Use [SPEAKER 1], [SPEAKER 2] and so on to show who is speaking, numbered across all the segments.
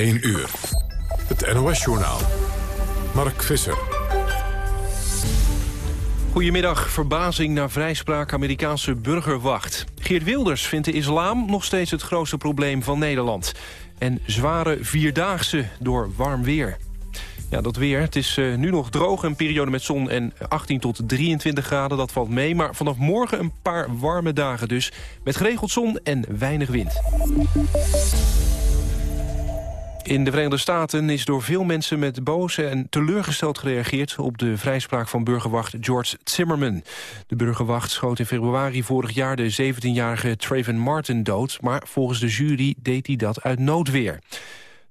[SPEAKER 1] 1 uur. Het NOS-journaal. Mark Visser.
[SPEAKER 2] Goedemiddag. Verbazing naar vrijspraak Amerikaanse burgerwacht. Geert Wilders vindt de islam nog steeds het grootste probleem van Nederland. En zware vierdaagse door warm weer. Ja, dat weer. Het is uh, nu nog droog, een periode met zon en 18 tot 23 graden. Dat valt mee, maar vanaf morgen een paar warme dagen dus. Met geregeld zon en weinig wind. In de Verenigde Staten is door veel mensen met boos en teleurgesteld gereageerd op de vrijspraak van burgerwacht George Zimmerman. De burgerwacht schoot in februari vorig jaar de 17-jarige Traven Martin dood, maar volgens de jury deed hij dat uit noodweer.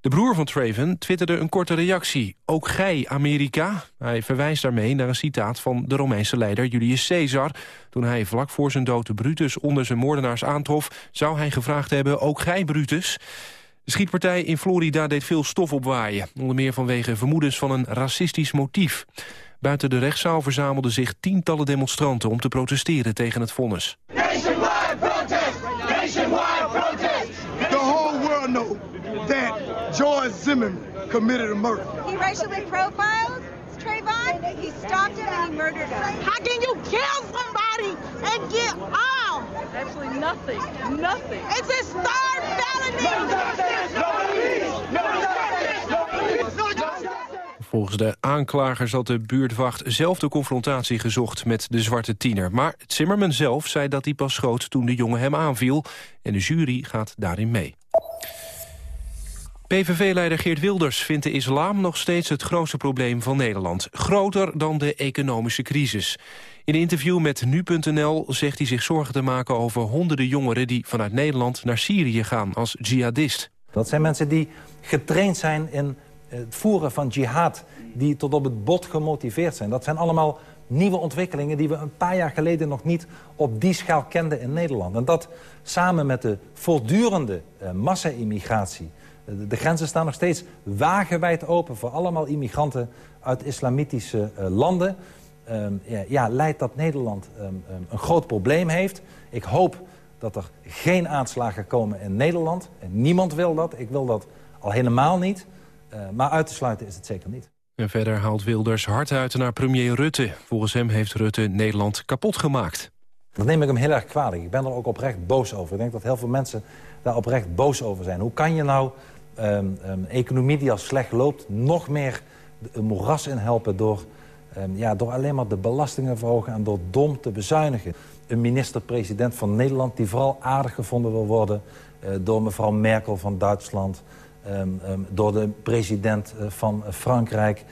[SPEAKER 2] De broer van Traven twitterde een korte reactie. Ook gij, Amerika? Hij verwijst daarmee naar een citaat van de Romeinse leider Julius Caesar. Toen hij vlak voor zijn dood de Brutus onder zijn moordenaars aantrof... zou hij gevraagd hebben, ook gij, Brutus? De schietpartij in Florida deed veel stof opwaaien. Onder meer vanwege vermoedens van een racistisch motief. Buiten de rechtszaal verzamelden zich tientallen demonstranten... om te protesteren tegen het vonnis.
[SPEAKER 3] Nationwide protest! Nationwide protest!
[SPEAKER 4] The whole world knows that George Zimmerman committed a murder.
[SPEAKER 5] He racially profiled Trayvon. He stalked him and he murdered him.
[SPEAKER 6] How can you kill somebody and get off?
[SPEAKER 7] Absolutely nothing. Nothing.
[SPEAKER 6] It's a star felony.
[SPEAKER 3] No justice, no police. No justice, no police. No justice.
[SPEAKER 2] Volgens de aanklagers had de buurtwacht zelf de confrontatie gezocht met de zwarte tiener. Maar Zimmerman zelf zei dat hij pas schoot toen de jongen hem aanviel. En de jury gaat daarin mee. PVV-leider Geert Wilders vindt de islam nog steeds het grootste probleem van Nederland. Groter dan de economische crisis. In een interview met Nu.nl zegt hij zich zorgen te maken over honderden jongeren... die vanuit Nederland naar Syrië gaan als jihadist.
[SPEAKER 8] Dat zijn mensen die getraind zijn in het voeren van jihad... die tot op het bot gemotiveerd zijn. Dat zijn allemaal nieuwe ontwikkelingen die we een paar jaar geleden nog niet op die schaal kenden in Nederland. En dat samen met de voortdurende uh, massa-immigratie de grenzen staan nog steeds wagenwijd open voor allemaal immigranten uit islamitische uh, landen. Um, ja, ja, leidt dat Nederland um, um, een groot probleem heeft. Ik hoop dat er geen aanslagen komen in Nederland. En niemand wil dat. Ik wil dat al helemaal niet. Uh, maar uit te sluiten is het zeker niet.
[SPEAKER 2] En verder haalt Wilders hard uit naar premier Rutte. Volgens hem heeft Rutte Nederland kapot gemaakt.
[SPEAKER 8] Dat neem ik hem heel erg kwalijk. Ik ben er ook oprecht boos over. Ik denk dat heel veel mensen daar oprecht boos over zijn. Hoe kan je nou um, um, economie die al slecht loopt... nog meer een moeras in helpen door, um, ja, door alleen maar de belastingen verhogen... en door dom te bezuinigen. Een minister-president van Nederland die vooral aardig gevonden wil worden... Uh, door mevrouw Merkel van Duitsland... door de president uh, van Frankrijk...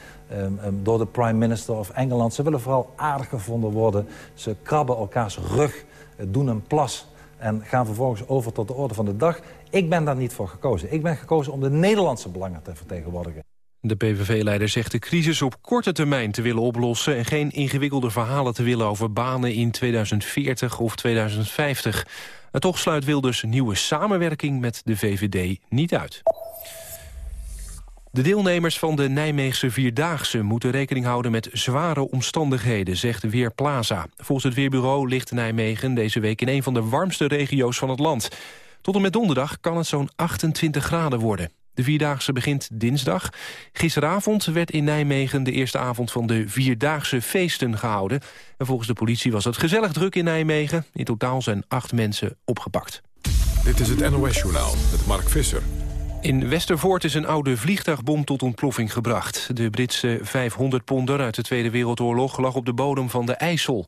[SPEAKER 8] door de prime minister of Engeland. Ze willen vooral aardig gevonden worden. Ze krabben elkaars rug, uh, doen een plas en gaan vervolgens over tot de orde van de dag. Ik ben daar niet voor gekozen. Ik ben gekozen om de Nederlandse belangen te vertegenwoordigen.
[SPEAKER 2] De PVV-leider zegt de crisis op korte termijn te willen oplossen... en geen ingewikkelde verhalen te willen over banen in 2040 of 2050. En toch sluit Wilders nieuwe samenwerking met de VVD niet uit. De deelnemers van de Nijmeegse Vierdaagse moeten rekening houden met zware omstandigheden, zegt Weerplaza. Volgens het Weerbureau ligt Nijmegen deze week in een van de warmste regio's van het land. Tot en met donderdag kan het zo'n 28 graden worden. De Vierdaagse begint dinsdag. Gisteravond werd in Nijmegen de eerste avond van de Vierdaagse feesten gehouden. En volgens de politie was het gezellig druk in Nijmegen. In totaal zijn acht mensen opgepakt.
[SPEAKER 1] Dit is het NOS-journaal met Mark Visser.
[SPEAKER 2] In Westervoort is een oude vliegtuigbom tot ontploffing gebracht. De Britse 500-ponder uit de Tweede Wereldoorlog lag op de bodem van de IJssel.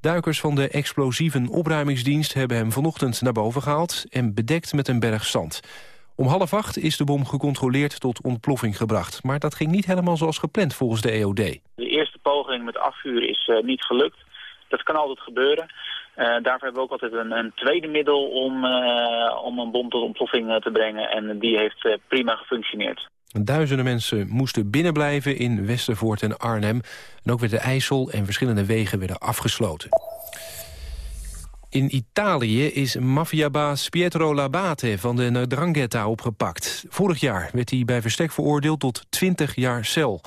[SPEAKER 2] Duikers van de explosieven opruimingsdienst hebben hem vanochtend naar boven gehaald... en bedekt met een berg zand. Om half acht is de bom gecontroleerd tot ontploffing gebracht. Maar dat ging niet helemaal zoals gepland volgens de EOD.
[SPEAKER 9] De eerste poging met afvuren is uh, niet gelukt. Dat kan altijd gebeuren. Uh, daarvoor hebben we ook altijd een, een tweede middel om, uh, om een bom tot ontploffing te brengen. En die heeft prima gefunctioneerd.
[SPEAKER 2] Duizenden mensen moesten binnenblijven in Westervoort en Arnhem. En ook werd de IJssel en verschillende wegen werden afgesloten. In Italië is maffiabaas Pietro Labate van de Ndrangheta opgepakt. Vorig jaar werd hij bij verstek veroordeeld tot 20 jaar cel.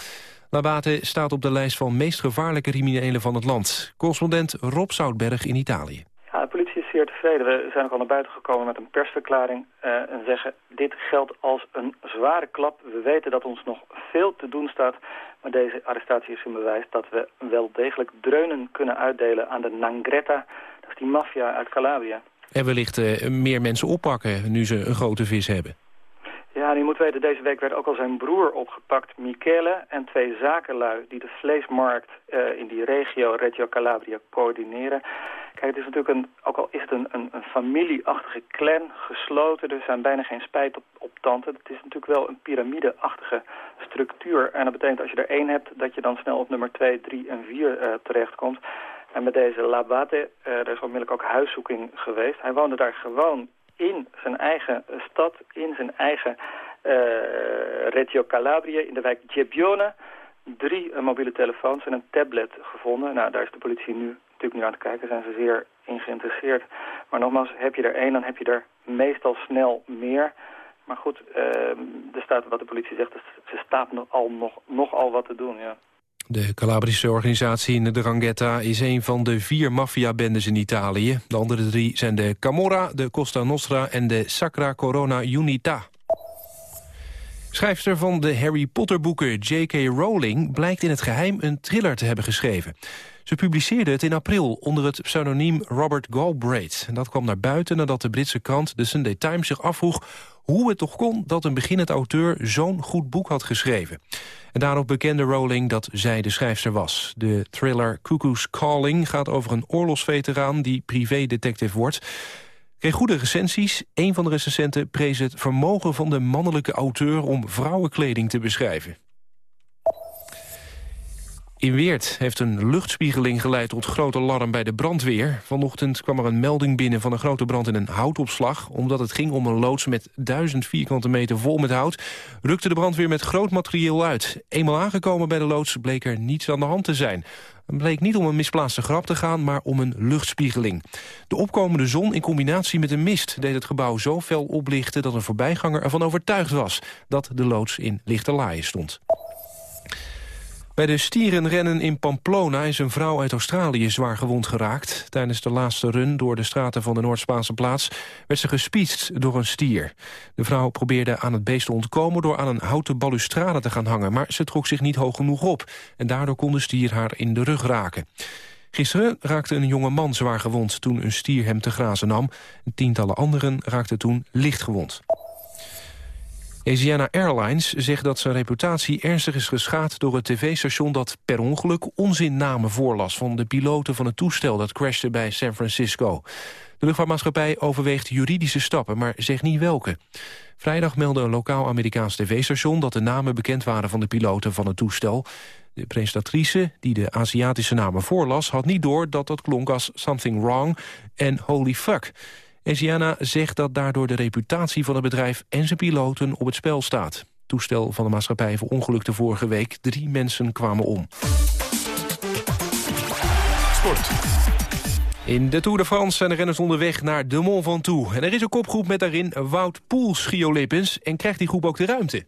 [SPEAKER 2] Labate staat op de lijst van meest gevaarlijke criminelen van het land. Correspondent Rob Zoutberg in Italië.
[SPEAKER 10] Ja, de politie is zeer tevreden. We zijn ook al naar buiten gekomen met een persverklaring uh, en zeggen... dit geldt als een zware klap. We weten dat ons nog veel te doen staat. Maar deze arrestatie is een bewijs dat we wel degelijk dreunen kunnen uitdelen aan de Nangretta. Dat is die maffia uit Calabria.
[SPEAKER 2] En wellicht uh, meer mensen oppakken nu ze een grote vis hebben.
[SPEAKER 10] Ja, je moet weten, deze week werd ook al zijn broer opgepakt, Michele... en twee zakenlui die de vleesmarkt uh, in die regio, Reggio Calabria, coördineren. Kijk, het is natuurlijk een, ook al is het een, een, familieachtige clan, gesloten... er zijn bijna geen spijt op, op tanden. Het is natuurlijk wel een piramideachtige structuur. En dat betekent als je er één hebt, dat je dan snel op nummer 2, 3 en 4 uh, terechtkomt. En met deze Labate, uh, er is onmiddellijk ook huiszoeking geweest. Hij woonde daar gewoon in zijn eigen stad, in zijn eigen uh, Reggio Calabria, in de wijk Gebbione, drie uh, mobiele telefoons en een tablet gevonden. Nou, daar is de politie nu natuurlijk nu aan het kijken, zijn ze zeer in geïnteresseerd. Maar nogmaals, heb je er één, dan heb je er meestal snel meer. Maar goed, uh, er staat wat de politie zegt, er staat nog al, nog, nogal wat te doen, ja.
[SPEAKER 2] De Calabrische organisatie de Drangheta is een van de vier maffiabendes in Italië. De andere drie zijn de Camorra, de Costa Nostra en de Sacra Corona Unita. Schrijfster van de Harry Potter boeken J.K. Rowling blijkt in het geheim een thriller te hebben geschreven. Ze publiceerde het in april onder het pseudoniem Robert Galbraith. Dat kwam naar buiten nadat de Britse krant The Sunday Times zich afvroeg hoe het toch kon dat een beginnend auteur zo'n goed boek had geschreven. En daarop bekende Rowling dat zij de schrijfster was. De thriller Cuckoo's Calling gaat over een oorlogsveteraan die privédetective wordt. Kreeg goede recensies. Een van de recensenten prees het vermogen van de mannelijke auteur om vrouwenkleding te beschrijven. In Weert heeft een luchtspiegeling geleid tot grote alarm bij de brandweer. Vanochtend kwam er een melding binnen van een grote brand in een houtopslag. Omdat het ging om een loods met duizend vierkante meter vol met hout... rukte de brandweer met groot materieel uit. Eenmaal aangekomen bij de loods bleek er niets aan de hand te zijn. Het bleek niet om een misplaatste grap te gaan, maar om een luchtspiegeling. De opkomende zon in combinatie met een mist deed het gebouw zo fel oplichten... dat een voorbijganger ervan overtuigd was dat de loods in lichte laaien stond. Bij de stierenrennen in Pamplona is een vrouw uit Australië zwaar gewond geraakt. Tijdens de laatste run door de straten van de Noord-Spaanse plaats werd ze gespietst door een stier. De vrouw probeerde aan het beest te ontkomen door aan een houten balustrade te gaan hangen, maar ze trok zich niet hoog genoeg op en daardoor kon de stier haar in de rug raken. Gisteren raakte een jonge man zwaar gewond toen een stier hem te grazen nam. Tientallen anderen raakten toen licht gewond. Asiana Airlines zegt dat zijn reputatie ernstig is geschaad door het tv-station dat per ongeluk onzinnamen voorlas van de piloten van het toestel dat crashte bij San Francisco. De luchtvaartmaatschappij overweegt juridische stappen, maar zegt niet welke. Vrijdag meldde een lokaal Amerikaans tv-station dat de namen bekend waren van de piloten van het toestel. De presentatrice, die de Aziatische namen voorlas, had niet door dat dat klonk als something wrong en holy fuck. Asiana zegt dat daardoor de reputatie van het bedrijf en zijn piloten op het spel staat. Toestel van de maatschappij verongelukte vorige week. Drie mensen kwamen om.
[SPEAKER 1] Sport.
[SPEAKER 2] In de Tour de France zijn de renners onderweg naar de Mont Ventoux. En er is een kopgroep met daarin Wout Poels, Gio Lippens. En krijgt die groep ook de ruimte?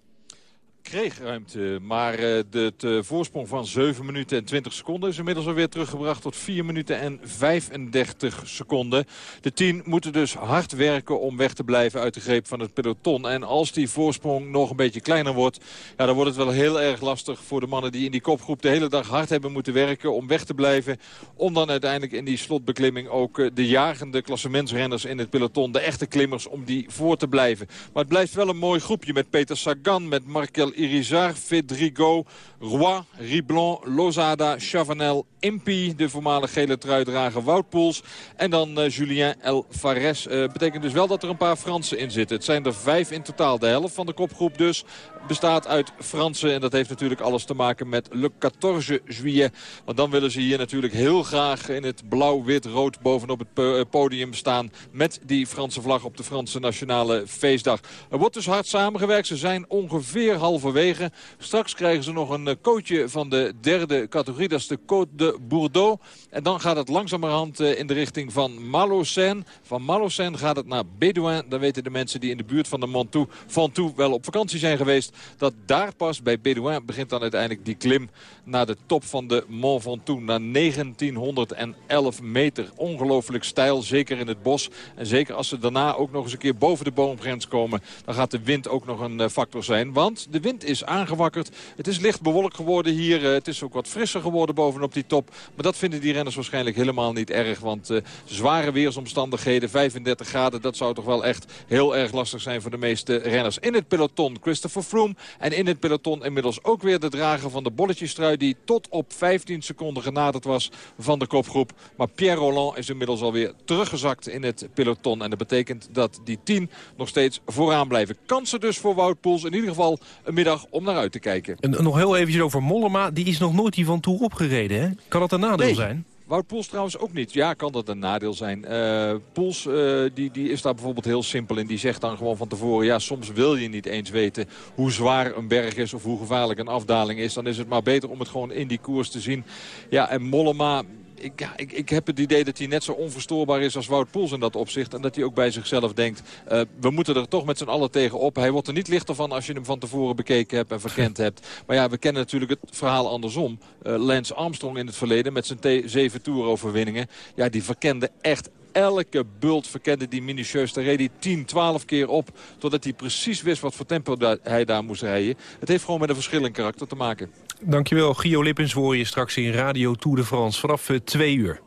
[SPEAKER 11] Kreeg ruimte. Maar uh, de, de, voorsprong van 7 minuten en 20 seconden is inmiddels alweer teruggebracht tot 4 minuten en 35 seconden. De 10 moeten dus hard werken om weg te blijven uit de greep van het peloton. En als die voorsprong nog een beetje kleiner wordt, ja, dan wordt het wel heel erg lastig voor de mannen die in die kopgroep de hele dag hard hebben moeten werken om weg te blijven. Om dan uiteindelijk in die slotbeklimming ook uh, de jagende klassementsrenners in het peloton, de echte klimmers, om die voor te blijven. Maar het blijft wel een mooi groepje met Peter Sagan, met Markel Irizar, Fedrigo, Roy, Riblon, Lozada, Chavanel, Impi, de voormalige gele truidrager Wout Poels. En dan uh, Julien El Fares. Uh, betekent dus wel dat er een paar Fransen in zitten. Het zijn er vijf in totaal. De helft van de kopgroep dus bestaat uit Fransen. En dat heeft natuurlijk alles te maken met Le 14 juillet. Want dan willen ze hier natuurlijk heel graag in het blauw-wit-rood bovenop het podium staan. Met die Franse vlag op de Franse nationale feestdag. Er wordt dus hard samengewerkt. Ze zijn ongeveer halverwege. Straks krijgen ze nog een coachje van de derde categorie. Dat is de Côte de Bourdeaux. En dan gaat het langzamerhand in de richting van Malocène. Van Malocène gaat het naar Bédouin. Dan weten de mensen die in de buurt van de Montou, Ventoux wel op vakantie zijn geweest... dat daar pas bij Bédouin begint dan uiteindelijk die klim naar de top van de Mont Ventoux. Naar 1911 meter. Ongelooflijk stijl, zeker in het bos. En zeker als ze daarna ook nog eens een keer boven de boomgrens komen... dan gaat de wind ook nog een eh, factor zijn. Want de wind is aangewakkerd. Het is licht bewolkt geworden hier. Eh, het is ook wat frisser geworden bovenop die top. Maar dat vinden die renners waarschijnlijk helemaal niet erg. Want uh, zware weersomstandigheden, 35 graden... dat zou toch wel echt heel erg lastig zijn voor de meeste renners. In het peloton Christopher Froome. En in het peloton inmiddels ook weer de drager van de bolletjestrui... die tot op 15 seconden genaderd was van de kopgroep. Maar Pierre Roland is inmiddels alweer teruggezakt in het peloton. En dat betekent dat die 10 nog steeds vooraan blijven. Kansen dus voor Wout Poels. In ieder geval een middag om naar uit te kijken.
[SPEAKER 2] En nog heel eventjes over Mollema. Die is nog nooit die van Tour opgereden, hè? Kan dat een nadeel
[SPEAKER 11] nee.
[SPEAKER 2] zijn?
[SPEAKER 11] Wout Poels trouwens ook niet. Ja, kan dat een nadeel zijn. Uh, die, die is daar bijvoorbeeld heel simpel in. Die zegt dan gewoon van tevoren... ja, soms wil je niet eens weten hoe zwaar een berg is... of hoe gevaarlijk een afdaling is. Dan is het maar beter om het gewoon in die koers te zien. Ja, en Mollema ik, ik, ik heb het idee dat hij net zo onverstoorbaar is als Wout Poels in dat opzicht. En dat hij ook bij zichzelf denkt, uh, we moeten er toch met z'n allen tegen op. Hij wordt er niet lichter van als je hem van tevoren bekeken hebt en verkend hebt. Maar ja, we kennen natuurlijk het verhaal andersom. Uh, Lance Armstrong in het verleden met zijn zeven toeroverwinningen. Ja, die verkende echt elke bult verkende die minutieus. Daar reed hij 10, 12 keer op. Totdat hij precies wist wat voor tempo hij daar moest rijden. Het heeft gewoon met een verschil in karakter te maken.
[SPEAKER 2] Dankjewel, Gio Lippens hoor je straks in Radio Tour de France vanaf uh, twee uur.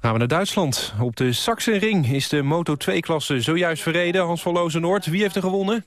[SPEAKER 2] Gaan we naar Duitsland. Op de Sachsenring is de Moto2-klasse zojuist verreden. Hans van Lozenoord, wie heeft er gewonnen?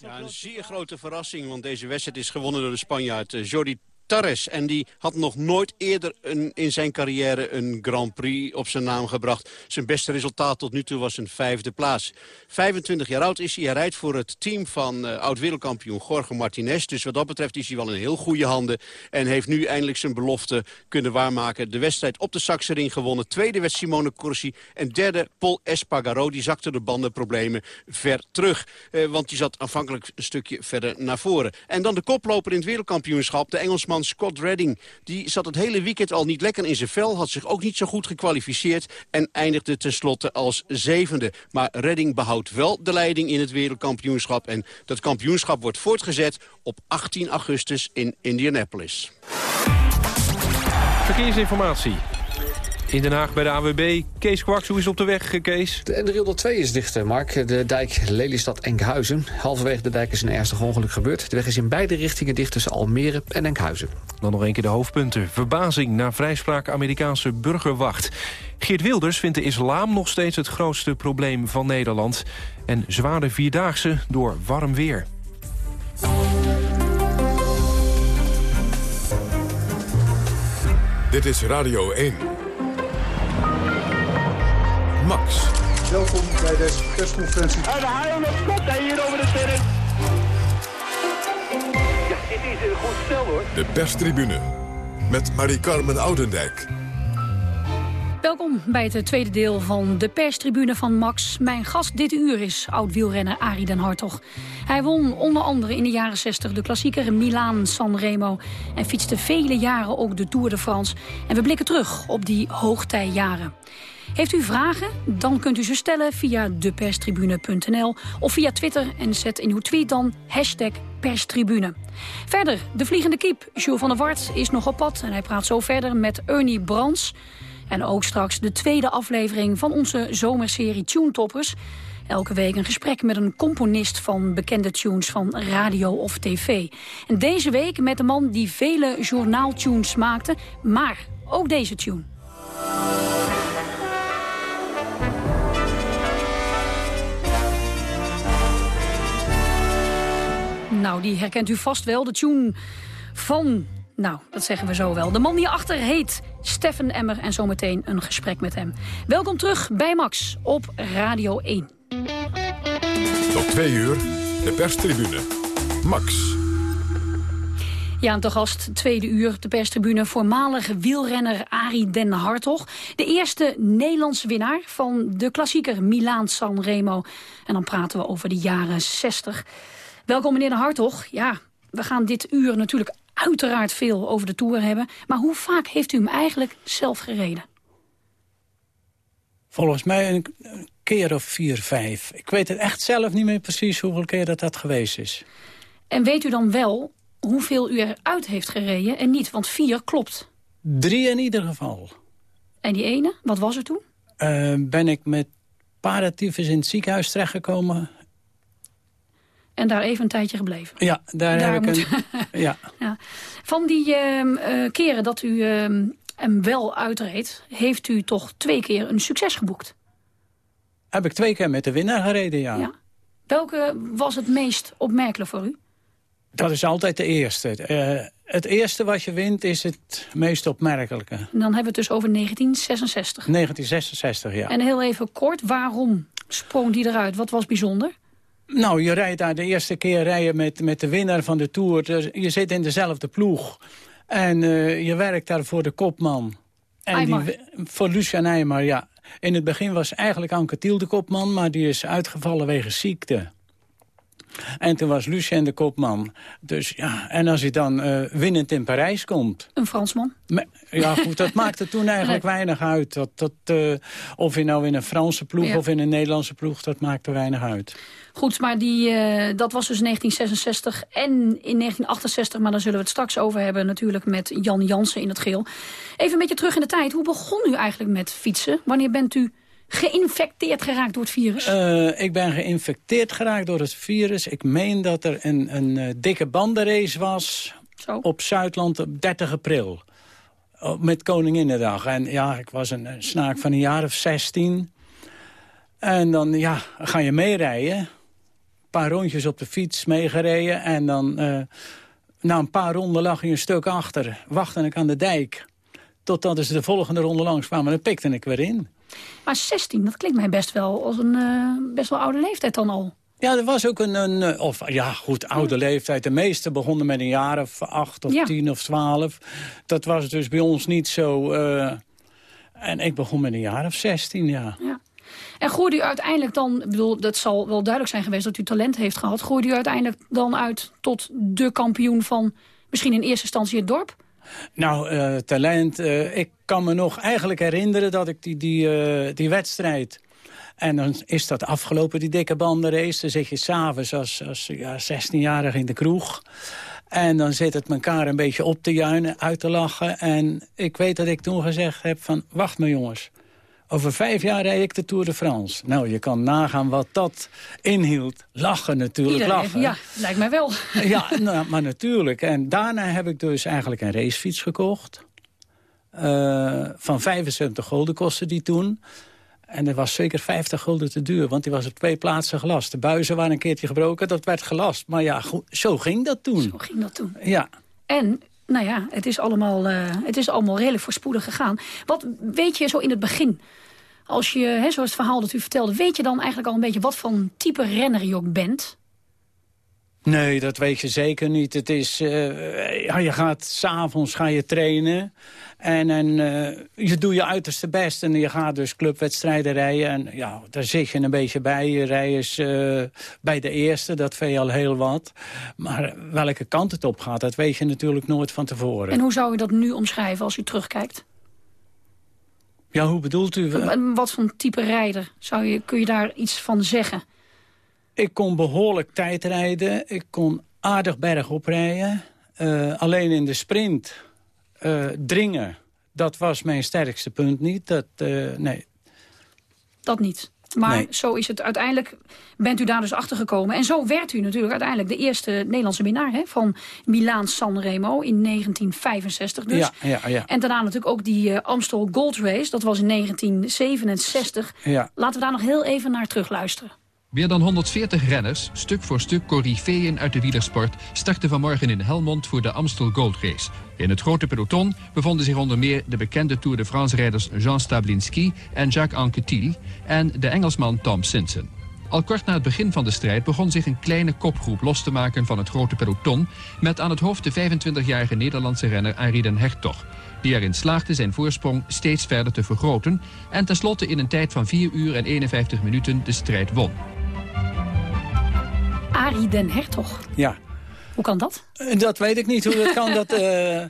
[SPEAKER 12] Ja, een zeer grote verrassing, want deze wedstrijd is gewonnen door de Spanjaard uh, Jordi Tarres. En die had nog nooit eerder een, in zijn carrière een Grand Prix op zijn naam gebracht. Zijn beste resultaat tot nu toe was een vijfde plaats. 25 jaar oud is hij. Hij rijdt voor het team van uh, oud-wereldkampioen Jorge Martinez. Dus wat dat betreft is hij wel in heel goede handen. En heeft nu eindelijk zijn belofte kunnen waarmaken. De wedstrijd op de Saxering gewonnen. Tweede werd Simone Corsi. En derde Paul Espargaro. Die zakte de bandenproblemen ver terug. Uh, want die zat aanvankelijk een stukje verder naar voren. En dan de koploper in het wereldkampioenschap. De Engelsman Scott Redding. Die zat het hele weekend al niet lekker in zijn vel. Had zich ook niet zo goed gekwalificeerd. En eindigde tenslotte als zevende. Maar Redding behoudt wel de leiding in het wereldkampioenschap. En dat kampioenschap wordt voortgezet op 18 augustus in Indianapolis.
[SPEAKER 2] Verkeersinformatie. In Den Haag bij de AWB. Kees Kwaks, hoe is op de weg, Kees?
[SPEAKER 13] De, de Rilder 2 is dicht, Mark. De dijk Lelystad-Enkhuizen. Halverwege de dijk is een ernstig ongeluk gebeurd. De weg is in beide richtingen dicht tussen Almere en Enkhuizen.
[SPEAKER 2] Dan nog een keer de hoofdpunten. Verbazing na vrijspraak Amerikaanse burgerwacht. Geert Wilders vindt de islam nog steeds het grootste probleem van Nederland. En zware vierdaagse door warm weer.
[SPEAKER 1] Dit is Radio 1. Max.
[SPEAKER 4] Welkom bij deze persconferentie.
[SPEAKER 3] En de haal komt hij hier over de terrein. Ja, dit is een goed stel hoor.
[SPEAKER 1] De perstribune met Marie-Carmen Oudendijk.
[SPEAKER 14] Welkom bij het tweede deel van de perstribune van Max. Mijn gast dit uur is oud-wielrenner Arie den Hartog. Hij won onder andere in de jaren 60 de klassieker Milaan-San Remo... en fietste vele jaren ook de Tour de France. En we blikken terug op die hoogtijjaren. Heeft u vragen? Dan kunt u ze stellen via deperstribune.nl of via Twitter en zet in uw tweet dan hashtag perstribune. Verder, de vliegende kiep. Jules van der Wart is nog op pad en hij praat zo verder met Ernie Brands. En ook straks de tweede aflevering van onze zomerserie Tune Toppers. Elke week een gesprek met een componist van bekende tunes van radio of tv. En deze week met de man die vele journaaltunes maakte, maar ook deze tune. Nou, die herkent u vast wel. De tune van, nou, dat zeggen we zo wel. De man die achter heet Steffen Emmer en zometeen een gesprek met hem. Welkom terug bij Max op Radio 1.
[SPEAKER 1] Tot twee uur, de perstribune. Max.
[SPEAKER 14] Ja, en te gast, tweede uur, de perstribune, voormalige wielrenner Arie den Hartog. De eerste Nederlands winnaar van de klassieker Milaan-San Remo. En dan praten we over de jaren 60. Welkom meneer de Hartog. Ja, we gaan dit uur natuurlijk uiteraard veel over de Tour hebben. Maar hoe vaak heeft u hem eigenlijk zelf gereden?
[SPEAKER 15] Volgens mij een, keer of vier, vijf. Ik weet het echt zelf niet meer precies hoeveel keer dat dat geweest is.
[SPEAKER 14] En weet u dan wel hoeveel u eruit heeft gereden en niet? Want vier klopt.
[SPEAKER 15] Drie in ieder geval.
[SPEAKER 14] En die ene, wat was er toen?
[SPEAKER 15] Uh, ben ik met paratyfus in het ziekenhuis terechtgekomen.
[SPEAKER 14] En daar even een tijdje gebleven?
[SPEAKER 15] Ja, daar, heb ik een... ja.
[SPEAKER 14] ja. Van die uh, keren dat u ehm, hem wel uitreed... heeft u toch twee keer een succes geboekt?
[SPEAKER 15] Heb ik twee keer met de winnaar gereden, ja. ja.
[SPEAKER 14] Welke was het meest opmerkelijk voor u?
[SPEAKER 15] Dat is altijd de eerste. Uh, het eerste wat je wint is het meest opmerkelijke.
[SPEAKER 14] En dan hebben we het dus over 1966.
[SPEAKER 15] 1966, ja.
[SPEAKER 14] En heel even kort, waarom sprong die eruit? Wat was bijzonder?
[SPEAKER 15] Nou, je rijdt daar de eerste keer rijden met, met de winnaar van de Tour. Dus je zit in dezelfde ploeg. En uh, je werkt daar voor de kopman. En die, voor Lucien Eymar, ja. In het begin was eigenlijk Anke de kopman... maar die is uitgevallen wegens ziekte. En toen was Lucien de kopman. Dus ja, en als hij dan uh, winnend in Parijs komt...
[SPEAKER 14] Een Fransman?
[SPEAKER 15] ja, goed, dat maakte toen eigenlijk weinig uit. Dat, dat, uh, of je nou in een Franse ploeg of in een Nederlandse ploeg, dat maakte weinig uit.
[SPEAKER 14] Goed, maar die, uh, dat was dus 1966 en in 1968... maar daar zullen we het straks over hebben natuurlijk met Jan Jansen in het geel. Even een beetje terug in de tijd. Hoe begon u eigenlijk met fietsen? Wanneer bent u geïnfecteerd geraakt door het virus?
[SPEAKER 15] Uh, ik ben geïnfecteerd geraakt door het virus. Ik meen dat er een, een uh, dikke bandenrace was Zo. op Zuidland op 30 april. Met Koninginnedag. En ja, ik was een, een snaak van een jaar of 16. En dan ja, ga je meerijden. Een paar rondjes op de fiets meegereden. En dan uh, na een paar ronden lag je een stuk achter. Wachtte ik aan de dijk. Totdat ze de volgende ronde langs kwamen. Dan pikte ik weer in.
[SPEAKER 14] Maar 16, dat klinkt mij best wel als een uh, best wel oude leeftijd dan al.
[SPEAKER 15] Ja, er was ook een, een eh, of ja goed, oude leeftijd. De meeste begonnen met een jaar of acht of ja. tien of twaalf. Dat was dus bij ons niet zo... Uh, en ik begon met een jaar of zestien, ja.
[SPEAKER 14] ja. En groeide u uiteindelijk dan, ik bedoel, dat zal wel duidelijk zijn geweest dat u talent heeft gehad. Groeide u uiteindelijk dan uit tot de kampioen van misschien in eerste instantie het dorp?
[SPEAKER 15] Nou, uh, talent. Uh, ik kan me nog eigenlijk herinneren dat ik die, die, uh, die wedstrijd... En dan is dat afgelopen, die dikke bandenrace. Dan zit je s'avonds als, als ja, 16-jarig in de kroeg. En dan zit het elkaar een beetje op te juinen, uit te lachen. En ik weet dat ik toen gezegd heb van... wacht maar jongens, over vijf jaar rijd ik de Tour de France. Nou, je kan nagaan wat dat inhield. Lachen natuurlijk,
[SPEAKER 14] Iedereen,
[SPEAKER 15] lachen.
[SPEAKER 14] Ja, lijkt mij wel.
[SPEAKER 15] Ja, nou, maar natuurlijk. En daarna heb ik dus eigenlijk een racefiets gekocht. Uh, van 75 gulden kostte die toen. En dat was zeker 50 gulden te duur, want die was op twee plaatsen gelast. De buizen waren een keertje gebroken, dat werd gelast. Maar ja, goed, zo ging dat toen.
[SPEAKER 14] Zo ging dat toen.
[SPEAKER 15] Ja.
[SPEAKER 14] En nou ja, het is allemaal, uh, het is allemaal redelijk voorspoedig gegaan. Wat weet je zo in het begin? Als je, hè, zoals het verhaal dat u vertelde... weet je dan eigenlijk al een beetje wat voor type renner je ook bent?
[SPEAKER 15] Nee, dat weet je zeker niet. Het is, uh, ja, je gaat s'avonds ga je trainen. En, en uh, je doet je uiterste best. En je gaat dus clubwedstrijden rijden. En ja, daar zit je een beetje bij. Je rijdt uh, bij de eerste, dat vind je al heel wat. Maar welke kant het op gaat, dat weet je natuurlijk nooit van tevoren.
[SPEAKER 14] En hoe zou u dat nu omschrijven als u terugkijkt?
[SPEAKER 15] Ja, hoe bedoelt u?
[SPEAKER 14] Wat voor type rijder? Zou je, kun je daar iets van zeggen?
[SPEAKER 15] Ik kon behoorlijk tijd rijden. Ik kon aardig bergop rijden. Uh, alleen in de sprint uh, dringen, dat was mijn sterkste punt niet. Dat, uh, nee.
[SPEAKER 14] Dat niet. Maar nee. zo is het uiteindelijk, bent u daar dus achter gekomen. En zo werd u natuurlijk uiteindelijk de eerste Nederlandse winnaar hè, van Milaan Sanremo in 1965 dus.
[SPEAKER 15] Ja, ja, ja.
[SPEAKER 14] En daarna natuurlijk ook die uh, Amstel Gold Race, dat was in 1967.
[SPEAKER 15] Ja.
[SPEAKER 14] Laten we daar nog heel even naar terugluisteren.
[SPEAKER 16] Meer dan 140 renners, stuk voor stuk coryfeeën uit de wielersport... starten vanmorgen in Helmond voor de Amstel Gold Race. In het grote peloton bevonden zich onder meer de bekende Tour de France-rijders Jean Stablinski en Jacques Anquetil... en de Engelsman Tom Simpson. Al kort na het begin van de strijd begon zich een kleine kopgroep los te maken van het grote peloton... met aan het hoofd de 25-jarige Nederlandse renner Arie den Hertog... die erin slaagde zijn voorsprong steeds verder te vergroten... en tenslotte in een tijd van 4 uur en 51 minuten de strijd won.
[SPEAKER 14] Arie den Hertog.
[SPEAKER 15] Ja.
[SPEAKER 14] Hoe kan dat?
[SPEAKER 15] Dat weet ik niet hoe dat kan. Dat, uh,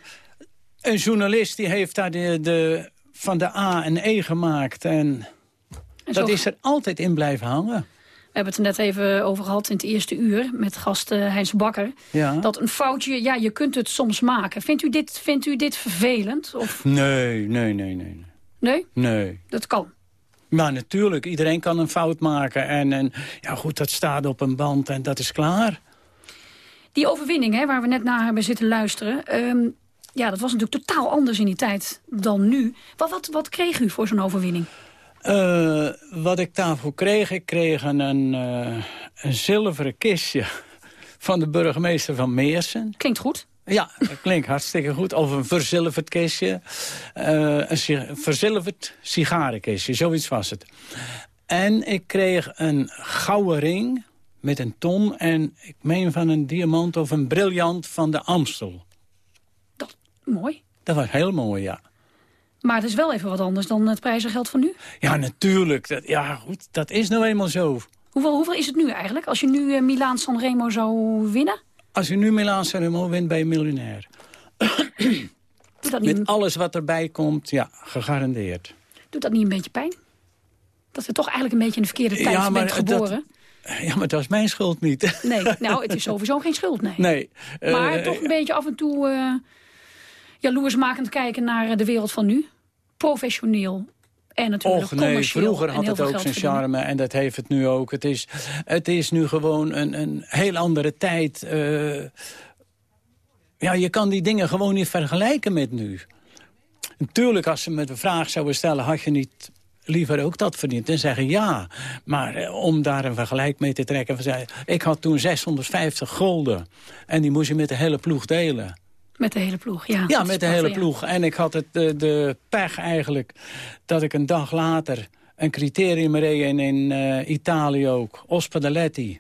[SPEAKER 15] een journalist die heeft daar de, de, van de A een E gemaakt. En, en dat is er altijd in blijven hangen.
[SPEAKER 14] We hebben het er net even over gehad in het eerste uur met gast uh, Heinz Bakker.
[SPEAKER 15] Ja.
[SPEAKER 14] Dat een foutje, ja, je kunt het soms maken. Vindt u dit, vindt u dit vervelend? Of?
[SPEAKER 15] Nee, nee, nee, nee.
[SPEAKER 14] Nee?
[SPEAKER 15] Nee.
[SPEAKER 14] Dat kan?
[SPEAKER 15] Maar natuurlijk, iedereen kan een fout maken. En, en ja goed, dat staat op een band en dat is klaar.
[SPEAKER 14] Die overwinning, hè, waar we net naar hebben zitten luisteren... Um, ja, dat was natuurlijk totaal anders in die tijd dan nu. Wat, wat, wat kreeg u voor zo'n overwinning?
[SPEAKER 15] Uh, wat ik daarvoor kreeg, ik kreeg een, een, uh, een zilveren kistje van de burgemeester van Meersen.
[SPEAKER 14] Klinkt goed.
[SPEAKER 15] Ja, dat klinkt hartstikke goed. Of een verzilverd kistje. Uh, een verzilverd sigarenkistje, zoiets was het. En ik kreeg een gouden ring met een ton... en ik meen van een diamant of een briljant van de Amstel.
[SPEAKER 14] Dat, mooi.
[SPEAKER 15] Dat was heel mooi, ja.
[SPEAKER 14] Maar het is wel even wat anders dan het prijzengeld van nu?
[SPEAKER 15] Ja, natuurlijk. Dat, ja, goed, dat is nou eenmaal zo.
[SPEAKER 14] Hoeveel, hoeveel is het nu eigenlijk? Als je nu uh, Milaan Sanremo zou winnen?
[SPEAKER 15] Als je nu Milaan Sanremo wint, ben je miljonair.
[SPEAKER 14] Doet dat niet...
[SPEAKER 15] Met alles wat erbij komt, ja, gegarandeerd.
[SPEAKER 14] Doet dat niet een beetje pijn? Dat we toch eigenlijk een beetje in de verkeerde tijd ja, bent geboren?
[SPEAKER 15] Dat, ja, maar dat is mijn schuld niet.
[SPEAKER 14] Nee, nou, het is sowieso geen schuld, nee.
[SPEAKER 15] Nee.
[SPEAKER 14] Maar
[SPEAKER 15] uh,
[SPEAKER 14] toch een beetje af en toe uh, jaloersmakend kijken naar de wereld van nu. Professioneel, en natuurlijk
[SPEAKER 15] Och nee, vroeger had het ook zijn charme en dat heeft het nu ook. Het is, het is nu gewoon een, een heel andere tijd. Uh, ja, je kan die dingen gewoon niet vergelijken met nu. Natuurlijk, als ze me de vraag zouden stellen... had je niet liever ook dat verdiend? En zeggen ja. Maar eh, om daar een vergelijk mee te trekken... Van, ik had toen 650 gulden. En die moest je met de hele ploeg delen.
[SPEAKER 14] Met de hele ploeg, ja.
[SPEAKER 15] Ja, met de hele ploeg. En ik had het, de, de pech eigenlijk dat ik een dag later een criterium reed in, in uh, Italië ook. Ospedaletti.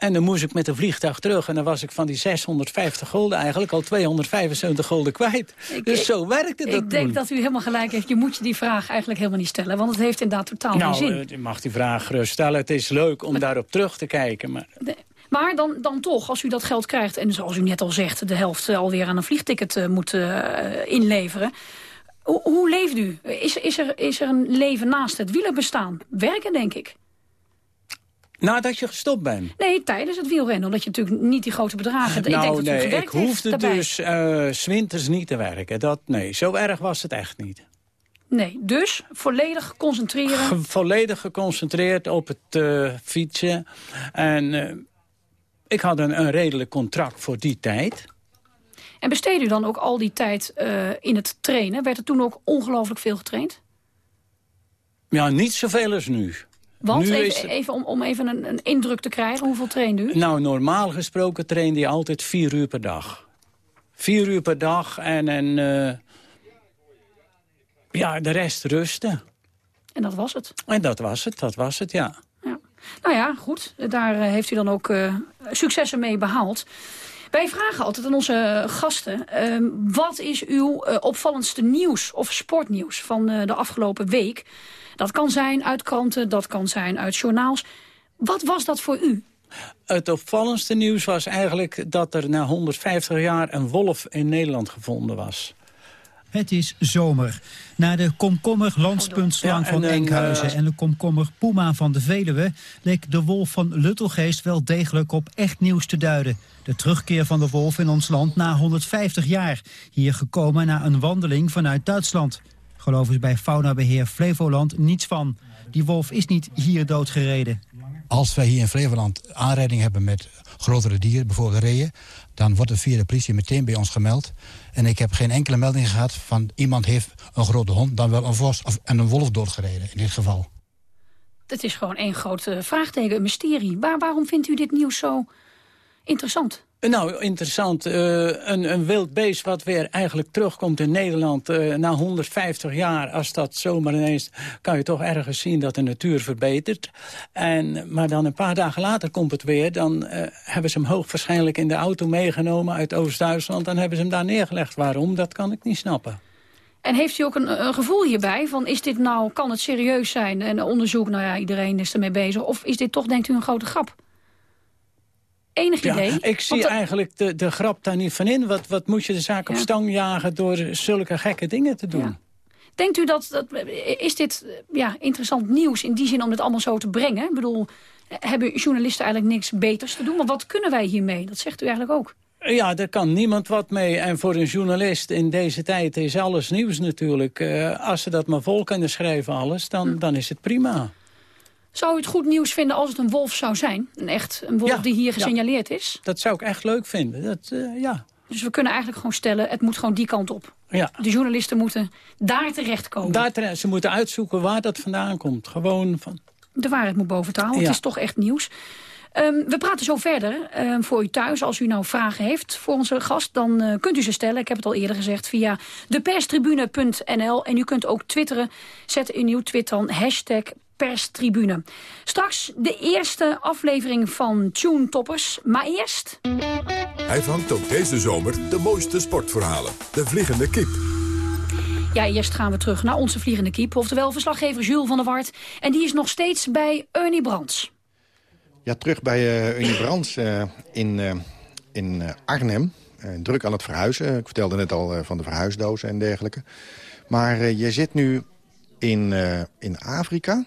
[SPEAKER 15] En dan moest ik met een vliegtuig terug. En dan was ik van die 650 gulden eigenlijk al 275 gulden kwijt.
[SPEAKER 14] Ik,
[SPEAKER 15] dus zo werkte dat
[SPEAKER 14] Ik denk dat u helemaal gelijk heeft. Je moet je die vraag eigenlijk helemaal niet stellen. Want het heeft inderdaad totaal
[SPEAKER 15] nou,
[SPEAKER 14] geen zin.
[SPEAKER 15] je mag die vraag gerust stellen. Het is leuk om maar, daarop terug te kijken. Maar...
[SPEAKER 14] De, maar dan, dan toch, als u dat geld krijgt... en zoals u net al zegt, de helft alweer aan een vliegticket uh, moet uh, inleveren... Hoe, hoe leeft u? Is, is, er, is er een leven naast het wielerbestaan? Werken, denk ik.
[SPEAKER 15] Nadat je gestopt bent?
[SPEAKER 14] Nee, tijdens het wielrennen. Omdat je natuurlijk niet die grote bedragen...
[SPEAKER 15] Nou,
[SPEAKER 14] ik denk dat
[SPEAKER 15] nee,
[SPEAKER 14] gewerkt
[SPEAKER 15] ik hoefde
[SPEAKER 14] heeft
[SPEAKER 15] dus uh, zwinters niet te werken. Dat, nee, zo erg was het echt niet.
[SPEAKER 14] Nee, dus volledig concentreren?
[SPEAKER 15] Ge volledig geconcentreerd op het uh, fietsen. En uh, ik had een, een redelijk contract voor die tijd.
[SPEAKER 14] En besteedde u dan ook al die tijd uh, in het trainen? Werd er toen ook ongelooflijk veel getraind?
[SPEAKER 15] Ja, niet zoveel als nu.
[SPEAKER 14] Want,
[SPEAKER 15] nu
[SPEAKER 14] even,
[SPEAKER 15] is...
[SPEAKER 14] even om, om even een, een, indruk te krijgen, hoeveel trainde u?
[SPEAKER 15] Nou, normaal gesproken trainde je altijd vier uur per dag. Vier uur per dag en, en uh, ja, de rest rusten.
[SPEAKER 14] En dat was het?
[SPEAKER 15] En dat was het, dat was het, ja.
[SPEAKER 14] Nou ja, goed. Daar uh, heeft u dan ook uh, successen mee behaald. Wij vragen altijd aan onze gasten... Uh, wat is uw opvallendste nieuws of sportnieuws van de afgelopen week? Dat kan zijn uit kranten, dat kan zijn uit journaals. Wat was dat voor u?
[SPEAKER 15] Het opvallendste nieuws was eigenlijk dat er na 150 jaar een wolf in Nederland gevonden was.
[SPEAKER 17] Het is zomer. Na de komkommer landspuntslang van
[SPEAKER 15] een,
[SPEAKER 17] Enkhuizen
[SPEAKER 15] eh,
[SPEAKER 17] en de komkommer Puma van de Veluwe... leek de wolf van Luttelgeest wel degelijk op echt nieuws te duiden. De terugkeer van de wolf in ons land na 150 jaar. Hier gekomen na een wandeling vanuit Duitsland. Geloven ze bij faunabeheer Flevoland niets van. Die wolf is niet hier doodgereden.
[SPEAKER 18] Als wij hier in Flevoland aanrijding hebben met grotere dieren, bijvoorbeeld reeën... dan wordt het via de politie meteen bij ons gemeld. En ik heb geen enkele melding gehad van iemand heeft een grote hond... dan wel een vos of, en een wolf doodgereden in dit geval.
[SPEAKER 14] Het is gewoon één groot vraagteken, een mysterie. Waar, waarom vindt u dit nieuws zo interessant?
[SPEAKER 15] Nou, interessant. Uh, een, een wild beest wat weer eigenlijk terugkomt in Nederland uh, na 150 jaar. Als dat zomaar ineens, kan je toch ergens zien dat de natuur verbetert. En, maar dan een paar dagen later komt het weer. Dan uh, hebben ze hem hoogwaarschijnlijk in de auto meegenomen uit Oost-Duitsland. En hebben ze hem daar neergelegd. Waarom? Dat kan ik niet snappen.
[SPEAKER 14] En heeft u ook een, een, gevoel hierbij? Van is dit nou, kan het serieus zijn? En onderzoek, nou ja, iedereen is ermee bezig. Of is dit toch, denkt u, een grote grap? Enig
[SPEAKER 15] Ja,
[SPEAKER 14] idee?
[SPEAKER 15] ik zie eigenlijk de, de grap daar niet van in. Wat, wat moet je de zaak op
[SPEAKER 14] Ja.
[SPEAKER 15] stang jagen door zulke gekke dingen te doen?
[SPEAKER 14] Denkt u dat, dat is dit ja, interessant nieuws in die zin om het allemaal zo te brengen? Ik bedoel, hebben journalisten eigenlijk niks beters te doen? Want wat kunnen wij hiermee? Dat zegt u eigenlijk ook.
[SPEAKER 15] Ja, daar kan niemand wat mee. En voor een journalist in deze tijd is alles nieuws natuurlijk. Eh, als ze dat maar vol kunnen schrijven alles, dan,
[SPEAKER 14] Hm.
[SPEAKER 15] dan is het prima.
[SPEAKER 14] Zou u het goed nieuws vinden als het een wolf zou zijn? Een echt een wolf
[SPEAKER 15] Ja,
[SPEAKER 14] die hier
[SPEAKER 15] ja.
[SPEAKER 14] gesignaleerd is?
[SPEAKER 15] Dat zou ik echt leuk vinden. Dat, eh, ja.
[SPEAKER 14] Dus we kunnen eigenlijk gewoon stellen, het moet gewoon die kant op.
[SPEAKER 15] Ja.
[SPEAKER 14] De journalisten moeten daar terechtkomen.
[SPEAKER 15] Daar, terecht- ze moeten uitzoeken waar dat vandaan komt. Gewoon van...
[SPEAKER 14] De waarheid moet boven tafel.
[SPEAKER 15] Ja.
[SPEAKER 14] Het is toch echt nieuws. Ehm, we praten zo verder ehm, voor u thuis. Als u nou vragen heeft voor onze gast, dan eh, kunt u ze stellen. Ik heb het al eerder gezegd via deperstribune.nl. En u kunt ook twitteren. Zet in uw Twitter dan hashtag perstribune. Straks de eerste aflevering van Tune Toppers. Maar eerst...
[SPEAKER 1] Hij vangt ook deze zomer de mooiste sportverhalen. De Vliegende Kiep.
[SPEAKER 14] Ja, eerst gaan we terug naar onze vliegende kiep. Oftewel verslaggever Jules van der Wart. En die is nog steeds bij Ernie Brands.
[SPEAKER 19] Ja, terug bij uh, Unie Brands uh, in, uh, in Arnhem. druk aan het verhuizen. Ik vertelde net al van de verhuisdozen en dergelijke. Maar je zit nu in, in Afrika,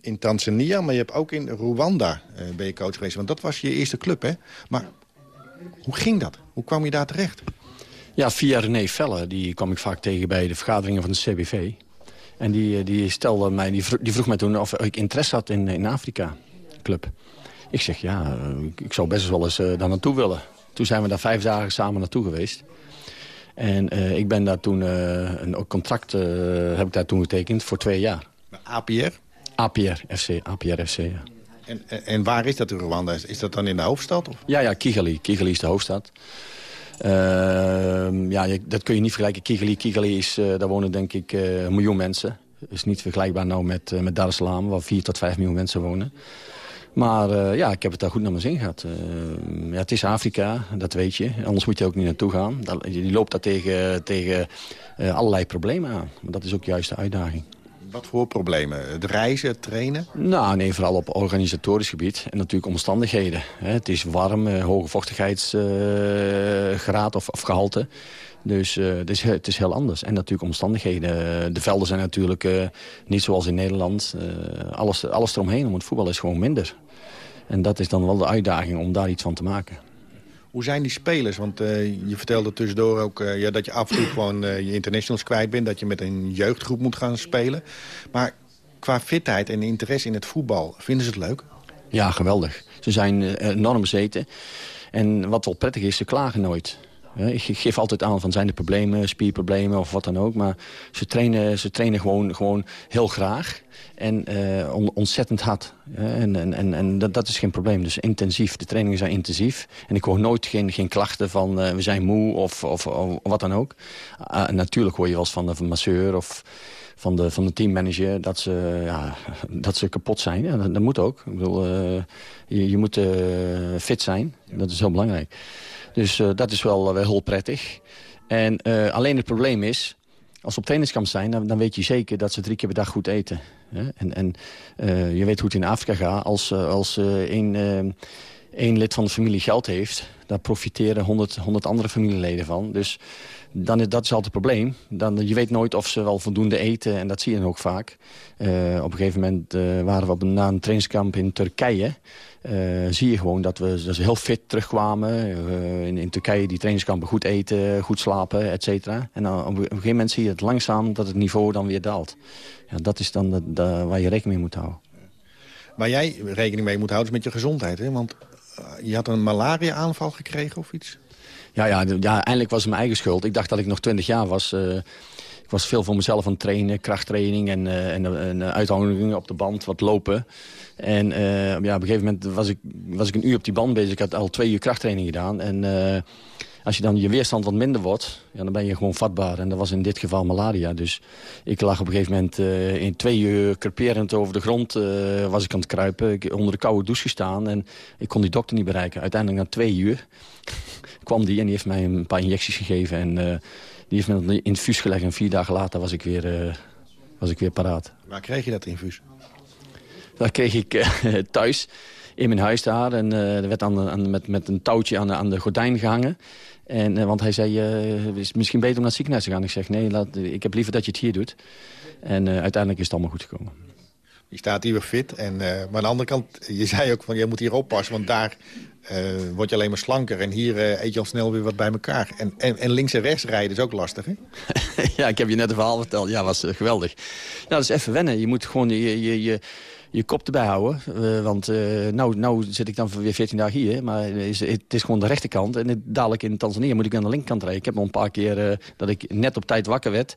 [SPEAKER 19] in Tanzania... maar je hebt ook in Rwanda ben je coach geweest. Want dat was je eerste club, hè? Maar hoe ging dat? Hoe kwam je daar terecht?
[SPEAKER 20] Ja, via René Velle. Die kwam ik vaak tegen bij de vergaderingen van de CBV. En die, die stelde mij, die vroeg, die vroeg mij toen of ik interesse had in, in Afrika club. Ik zeg, ja, ik zou best wel eens uh, daar naartoe willen. Toen zijn we daar vijf dagen samen naartoe geweest. En uh, ik ben daar toen, uh, een contract heb ik daar toen getekend voor twee jaar.
[SPEAKER 19] APR?
[SPEAKER 20] APR FC, APR FC, ja.
[SPEAKER 19] En, en, en waar is dat in Rwanda? Is, dat dan in de hoofdstad? Of?
[SPEAKER 20] Ja, ja, Kigali. Kigali is de hoofdstad. Uh, ja, je, dat kun je niet vergelijken. Kigali, Kigali is, uh, daar wonen denk ik uh, een miljoen mensen. is niet vergelijkbaar nou met, uh, met Dar es Salaam, waar 4 tot 5 miljoen mensen wonen. Maar ja, ik heb het daar goed naar mijn zin gehad. Uh, ja, het is Afrika, dat weet je. Anders moet je ook niet naartoe gaan. Je loopt daar tegen, tegen allerlei problemen aan. Maar dat is ook juist de uitdaging.
[SPEAKER 19] Wat voor problemen? Het reizen, het trainen?
[SPEAKER 20] Nou, nee, vooral op organisatorisch gebied. En natuurlijk omstandigheden. Het is warm, hoge vochtigheidsgraad of, of gehalte. Dus uh, het, is, het is heel anders. En natuurlijk omstandigheden. De velden zijn natuurlijk niet zoals in Nederland. Alles, alles eromheen om het voetbal is gewoon minder. En dat is dan wel de uitdaging om daar iets van te maken.
[SPEAKER 19] Hoe zijn die spelers? Want je vertelde tussendoor ook ja, dat je af en toe gewoon je internationals kwijt bent. Dat je met een jeugdgroep moet gaan spelen. Maar qua fitheid en interesse in het voetbal, vinden ze het leuk?
[SPEAKER 20] Ja, geweldig. Ze zijn enorm bezeten. En wat wel prettig is, ze klagen nooit. Ik geef altijd aan van zijn er problemen, spierproblemen of wat dan ook. Maar ze trainen, ze trainen gewoon, gewoon heel graag en uh, ontzettend hard. En, en, en, en dat, dat, is geen probleem. Dus intensief. De trainingen zijn intensief. En ik hoor nooit geen, geen klachten van uh, we zijn moe of, of, of, wat dan ook. Uh, natuurlijk hoor je wel eens van de masseur of van de, van de teammanager dat ze, ja, dat ze kapot zijn. Dat, moet ook. Ik bedoel, je, je moet fit zijn. Dat is heel belangrijk. Dus uh, dat is wel, wel heel prettig. En uh, alleen het probleem is, als ze op trainingskamp zijn... Dan, weet je zeker dat ze drie keer per dag goed eten. Hè? En, en je weet hoe het in Afrika gaat. Als, als één, één lid van de familie geld heeft... daar profiteren honderd, honderd andere familieleden van. Dus dan is, dat is altijd het probleem. Dan, je weet nooit of ze wel voldoende eten. En dat zie je dan ook vaak. op een gegeven moment waren we op een, na een trainingskamp in Turkije... Uh, zie je gewoon dat we, ze heel fit terugkwamen. In, in, Turkije die trainingskampen goed eten, goed slapen, et cetera. En dan op een gegeven moment zie je het langzaam dat het niveau dan weer daalt. Ja, dat is dan de, waar je rekening mee moet houden.
[SPEAKER 19] Waar jij rekening mee moet houden is met je gezondheid. Hè? Want je had een malaria-aanval gekregen of iets?
[SPEAKER 20] Ja, ja, ja, eindelijk was het mijn eigen schuld. Ik dacht dat ik nog 20 jaar was... Ik was veel voor mezelf aan het trainen, krachttraining en, uh, en, en op de band, wat lopen. En ja, op een gegeven moment was ik, was ik een uur op die band bezig. Ik had al twee uur krachttraining gedaan. En als je dan je weerstand wat minder wordt, ja, dan ben je gewoon vatbaar. En dat was in dit geval malaria. Dus ik lag op een gegeven moment uh, in twee uur creperend over de grond. was ik aan het kruipen. Ik onder de koude douche gestaan. En ik kon die dokter niet bereiken. Uiteindelijk na twee uur kwam die en die heeft mij een paar injecties gegeven. En die heeft me een infuus gelegd en vier dagen later was ik weer, was ik weer paraat.
[SPEAKER 19] Waar kreeg je dat infuus?
[SPEAKER 20] Dat kreeg ik thuis in mijn huis daar. En er werd aan, aan, met, met een touwtje aan, aan de gordijn gehangen. En, want hij zei, het is misschien beter om naar het ziekenhuis te gaan. Ik zeg, nee, laat, ik heb liever dat je het hier doet. En uiteindelijk is het allemaal goed gekomen.
[SPEAKER 19] Je staat hier weer fit. En, maar aan de andere kant, je zei ook van, je moet hier oppassen. Want daar uh, word je alleen maar slanker. En hier uh, eet je al snel weer wat bij elkaar. En, en, en, links en rechts rijden is ook lastig, hè?
[SPEAKER 20] ja, ik heb je net een verhaal verteld. Ja, was geweldig. Nou, dat is even wennen. Je moet gewoon je, je, je, je kop erbij houden. want nou, nou zit ik dan weer 14 dagen hier. Maar is, het is gewoon de rechterkant. En dadelijk in Tanzania moet ik aan de linkerkant rijden. Ik heb nog een paar keer dat ik net op tijd wakker werd...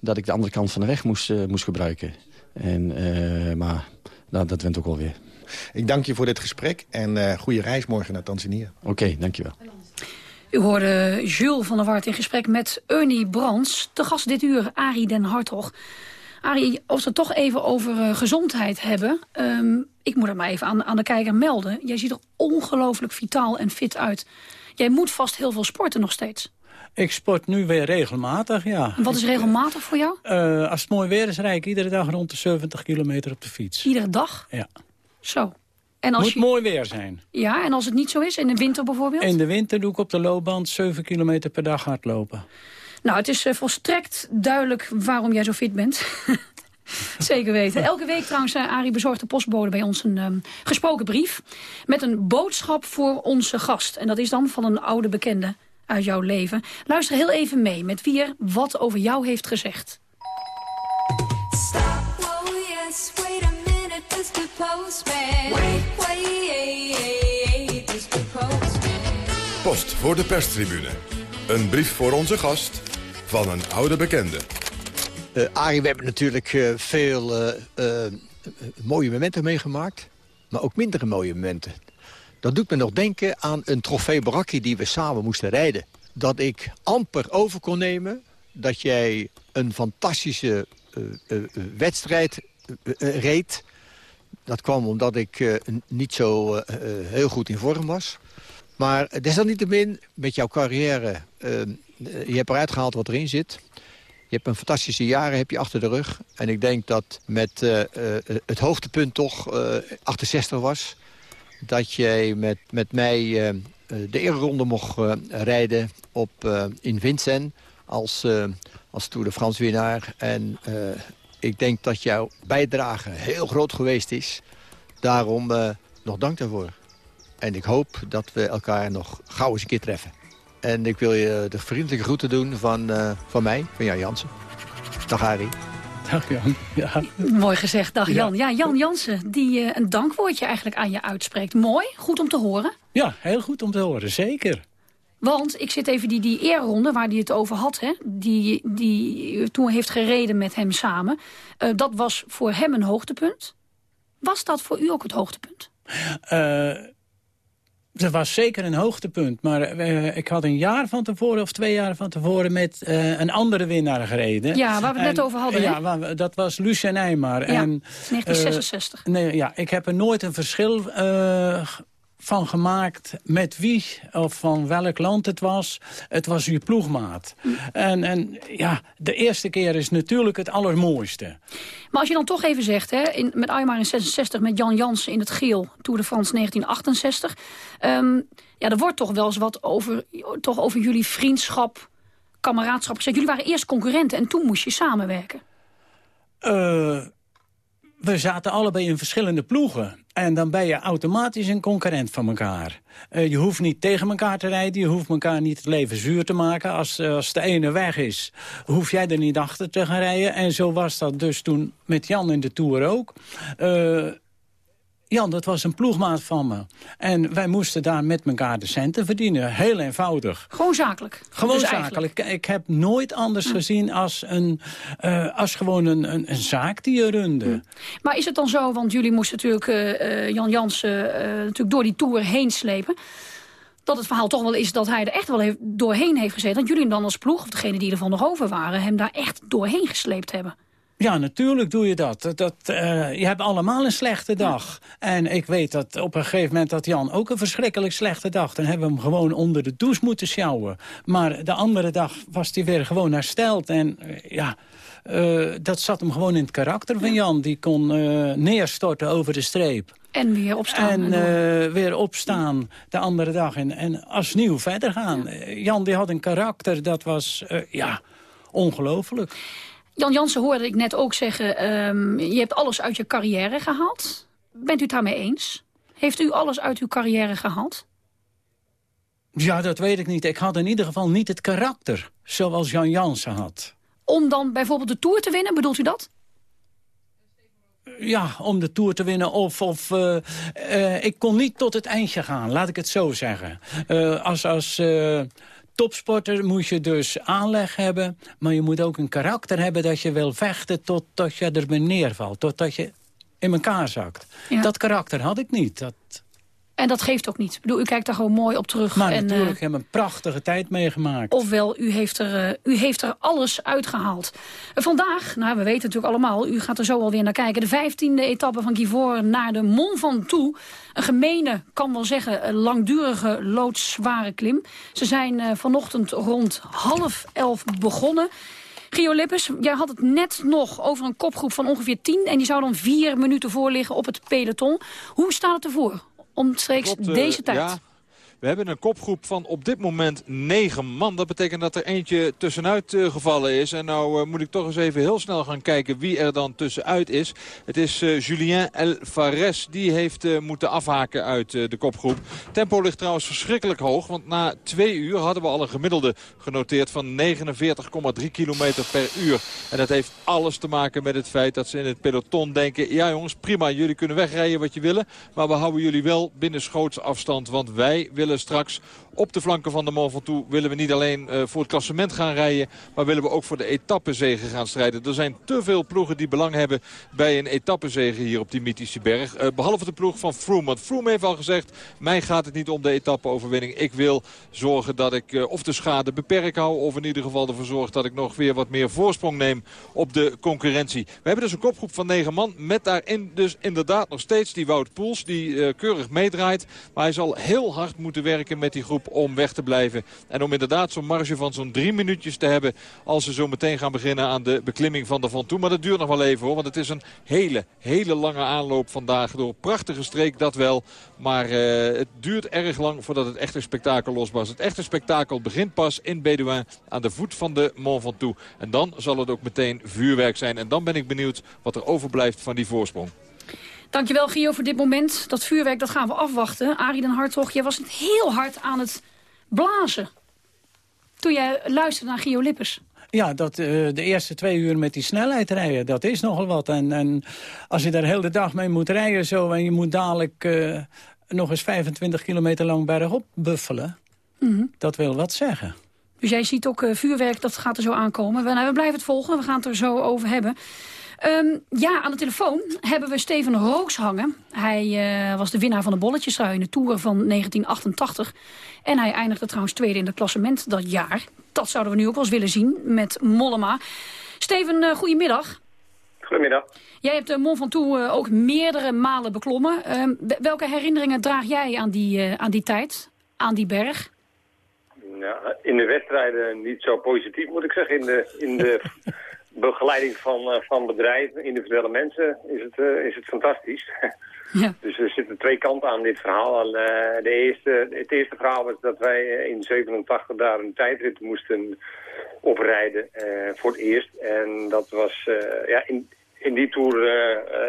[SPEAKER 20] dat ik de andere kant van de weg moest, moest gebruiken. En, maar nou, dat went ook wel weer.
[SPEAKER 19] Ik dank je voor dit gesprek en uh, goede reis morgen naar Tanzania.
[SPEAKER 20] Oké, okay, dankjewel.
[SPEAKER 14] U hoorde Jules van der Wart in gesprek met Ernie Brands. De gast dit uur, Arie den Hartog. Arie, als we het toch even over uh, gezondheid hebben... Um, ik moet er maar even aan, aan de kijker melden. Jij ziet er ongelooflijk vitaal en fit uit. Jij moet vast heel veel sporten nog steeds.
[SPEAKER 15] Ik sport nu weer regelmatig, ja.
[SPEAKER 14] En wat is regelmatig voor jou?
[SPEAKER 15] Uh, als het mooi weer is, rijd ik iedere dag rond de 70 kilometer op de fiets.
[SPEAKER 14] Iedere dag?
[SPEAKER 15] Ja.
[SPEAKER 14] Zo.
[SPEAKER 15] En als Moet je... mooi weer zijn.
[SPEAKER 14] Ja, en als het niet zo is, in de winter bijvoorbeeld?
[SPEAKER 15] In de winter doe ik op de loopband 7 kilometer per dag hardlopen.
[SPEAKER 14] Nou, het is uh, volstrekt duidelijk waarom jij zo fit bent. Zeker weten. Elke week trouwens, uh, Arie bezorgt de postbode bij ons een um, gesproken brief... met een boodschap voor onze gast. En dat is dan van een oude bekende uit jouw leven. Luister heel even mee met wie er wat over jou heeft gezegd. Stop, oh yes, wait a
[SPEAKER 1] Post voor de perstribune. Een brief voor onze gast van een oude bekende.
[SPEAKER 21] Uh, Arie, we hebben natuurlijk uh, veel uh, mooie momenten meegemaakt. Maar ook mindere mooie momenten. Dat doet me nog denken aan een trofee Baraki die we samen moesten rijden. Dat ik amper over kon nemen. Dat jij een fantastische wedstrijd reed dat kwam omdat ik niet zo heel goed in vorm was. Maar desalniettemin, met jouw carrière, je hebt eruit gehaald wat erin zit. Je hebt een fantastische jaren heb je achter de rug. En ik denk dat met het hoogtepunt toch 68 was... dat jij met, met mij de eerronde mocht rijden op, in Vincent als, als Tour de France winnaar. En ik denk dat jouw bijdrage heel groot geweest is. Daarom nog dank daarvoor. En ik hoop dat we elkaar nog gauw eens een keer treffen. En ik wil je de vriendelijke groeten doen van, uh, van mij, van Jan Jansen. Dag Harry.
[SPEAKER 15] Dag Jan. Ja.
[SPEAKER 14] Mooi gezegd, dag Jan. Ja, Jan Jansen, die uh, een dankwoordje eigenlijk aan je uitspreekt. Mooi, goed om te horen.
[SPEAKER 15] Ja, heel goed om te horen, zeker.
[SPEAKER 14] Want ik zit even die, die eerronde waar hij het over had... Hè, die, die toen heeft gereden met hem samen. Uh, dat was voor hem een hoogtepunt. Was dat voor u ook het hoogtepunt?
[SPEAKER 15] Uh, dat was zeker een hoogtepunt. Maar uh, ik had een jaar van tevoren of twee jaar van tevoren... met uh, een andere winnaar gereden.
[SPEAKER 14] Ja, waar we het
[SPEAKER 15] en,
[SPEAKER 14] net over hadden.
[SPEAKER 15] Ja,
[SPEAKER 14] hè?
[SPEAKER 15] dat was Lucien Eymar.
[SPEAKER 14] Ja, en, 1966.
[SPEAKER 15] nee, ja, ik heb er nooit een verschil van gemaakt met wie of van welk land het was. Het was uw ploegmaat. En, en ja, de eerste keer is natuurlijk het allermooiste.
[SPEAKER 14] Maar als je dan toch even zegt, hè, in, met Aymar in 66, met Jan Jansen in het geel, Tour de France 1968. Um, ja, er wordt toch wel eens wat over, toch over jullie vriendschap, kameraadschap gezegd. Jullie waren eerst concurrenten en toen moest je samenwerken.
[SPEAKER 15] Uh, we zaten allebei in verschillende ploegen. En dan ben je automatisch een concurrent van elkaar. Uh, je hoeft niet tegen elkaar te rijden. Je hoeft elkaar niet het leven zuur te maken. Als, als de ene weg is, hoef jij er niet achter te gaan rijden. En zo was dat dus toen met Jan in de Tour ook. Uh, Jan, dat was een ploegmaat van me. En wij moesten daar met elkaar de centen verdienen. Heel eenvoudig.
[SPEAKER 14] Gewoon zakelijk?
[SPEAKER 15] Gewoon dus zakelijk. Ik heb nooit anders hm. gezien als, een, uh, als gewoon een, een, een, zaak die je runde. Hm.
[SPEAKER 14] Maar is het dan zo, want jullie moesten natuurlijk uh, Jan Jansen natuurlijk door die Tour heen slepen dat het verhaal toch wel is dat hij er echt wel heeft, doorheen heeft gezeten. Dat jullie dan als ploeg, of degene die ervan nog over waren... hem daar echt doorheen gesleept hebben.
[SPEAKER 15] Ja, natuurlijk doe je dat. dat, uh, je hebt allemaal een slechte dag. En ik weet dat op een gegeven moment dat Jan ook een verschrikkelijk slechte dag. Dan hebben we hem gewoon onder de douche moeten sjouwen. Maar de andere dag was hij weer gewoon hersteld. En uh, ja, uh, dat zat hem gewoon in het karakter van Jan. Die kon neerstorten over de streep.
[SPEAKER 14] En weer opstaan.
[SPEAKER 15] En, weer opstaan de andere dag. En, en als nieuw verder gaan. Ja. Jan die had een karakter, dat was ja, ongelooflijk.
[SPEAKER 14] Jan Jansen hoorde ik net ook zeggen... Um, je hebt alles uit je carrière gehaald. Bent u het daarmee eens? Heeft u alles uit uw carrière gehaald?
[SPEAKER 15] Ja, dat weet ik niet. Ik had in ieder geval niet het karakter zoals Jan Jansen had.
[SPEAKER 14] Om dan bijvoorbeeld de Tour te winnen, bedoelt u dat?
[SPEAKER 15] Ja, om de Tour te winnen. Of, of uh, uh, ik kon niet tot het eindje gaan, laat ik het zo zeggen. Uh, als als topsporter moet je dus aanleg hebben... maar je moet ook een karakter hebben dat je wil vechten... totdat je er neervalt, totdat je in elkaar zakt. Ja. Dat karakter had ik niet. Dat...
[SPEAKER 14] En dat geeft ook niet. Ik bedoel, u kijkt daar gewoon mooi op terug.
[SPEAKER 15] Maar
[SPEAKER 14] en,
[SPEAKER 15] natuurlijk, uh, hebben een prachtige tijd meegemaakt.
[SPEAKER 14] Ofwel, u heeft er, uh, u heeft er alles uitgehaald. Uh, vandaag, nou, we weten natuurlijk allemaal... u gaat er zo alweer naar kijken... de vijftiende etappe van Givor naar de Mont Ventoux. Een gemene, kan wel zeggen, langdurige, loodzware klim. Ze zijn vanochtend rond half elf begonnen... Gio Lippes, jij had het net nog over een kopgroep van ongeveer tien... en die zou dan vier minuten voorliggen op het peloton. Hoe staat het ervoor? Omstreeks
[SPEAKER 11] Klopt, uh,
[SPEAKER 14] deze tijd.
[SPEAKER 11] Ja. We hebben een kopgroep van op dit moment negen man. Dat betekent dat er eentje tussenuit uh, gevallen is. En nou uh, moet ik toch eens even heel snel gaan kijken wie er dan tussenuit is. Het is uh, Julien Elfares. Die heeft moeten afhaken uit de kopgroep. Tempo ligt trouwens verschrikkelijk hoog. Want na twee uur hadden we al een gemiddelde genoteerd van 49,3 kilometer per uur. En dat heeft alles te maken met het feit dat ze in het peloton denken... ja jongens, prima, jullie kunnen wegrijden wat je willen. Maar we houden jullie wel binnen schootsafstand. Want wij willen straks op de flanken van de Mont Ventoux willen we niet alleen uh, voor het klassement gaan rijden... maar willen we ook voor de etappezegen gaan strijden. Er zijn te veel ploegen die belang hebben bij een etappezege hier op die mythische berg. Uh, behalve de ploeg van Froome. Want Froome heeft al gezegd, mij gaat het niet om de etappeoverwinning. Ik wil zorgen dat ik uh, of de schade beperk hou... of in ieder geval ervoor zorg dat ik nog weer wat meer voorsprong neem op de concurrentie. We hebben dus een kopgroep van negen man met daarin dus inderdaad nog steeds die Wout Poels... die keurig meedraait, maar hij zal heel hard moeten werken met die groep om weg te blijven. En om inderdaad zo'n marge van zo'n drie minuutjes te hebben... als ze zo meteen gaan beginnen aan de beklimming van de Van Toe. Maar dat duurt nog wel even hoor. Want het is een hele, hele lange aanloop vandaag. Door prachtige streek, dat wel. Maar uh, het duurt erg lang voordat het echte spektakel losbarst. Het echte spektakel begint pas in Bedouin aan de voet van de Mont Ventoux. En dan zal het ook meteen vuurwerk zijn. En dan ben ik benieuwd wat er overblijft van die voorsprong.
[SPEAKER 14] Dankjewel Gio voor dit moment. Dat vuurwerk dat gaan we afwachten. Arie den Hartog, jij was heel hard aan het blazen. Toen jij luisterde naar Gio Lippers.
[SPEAKER 15] Ja, dat, uh, de eerste twee uur met die snelheid rijden, dat is nogal wat. En, en als je daar de hele dag mee moet rijden zo... en je moet dadelijk uh, nog eens 25 kilometer lang bergop buffelen... Mm -hmm. dat wil wat zeggen.
[SPEAKER 14] Dus jij ziet ook uh, vuurwerk, dat gaat er zo aankomen. We, nou, we blijven het volgen, we gaan het er zo over hebben. Um, ja, aan de telefoon hebben we Steven Rooks hangen. Hij uh, was de winnaar van de bolletjesrui in de Tour van 1988. En hij eindigde trouwens tweede in het klassement dat jaar. Dat zouden we nu ook wel eens willen zien met Mollema. Steven, uh, goedemiddag.
[SPEAKER 22] Goedemiddag.
[SPEAKER 14] Jij hebt de Mont Ventoux uh, ook meerdere malen beklommen. Uh, welke herinneringen draag jij aan die, aan die tijd, aan die berg?
[SPEAKER 22] Ja, in de wedstrijden niet zo positief moet ik zeggen. In de, in de begeleiding van, uh, van bedrijven, individuele mensen, is het, uh, is het fantastisch. Ja. dus er zitten twee kanten aan dit verhaal. En, uh, de eerste, het eerste verhaal was dat wij in 87 daar een tijdrit moesten oprijden voor het eerst. En dat was, ja, in, in die tour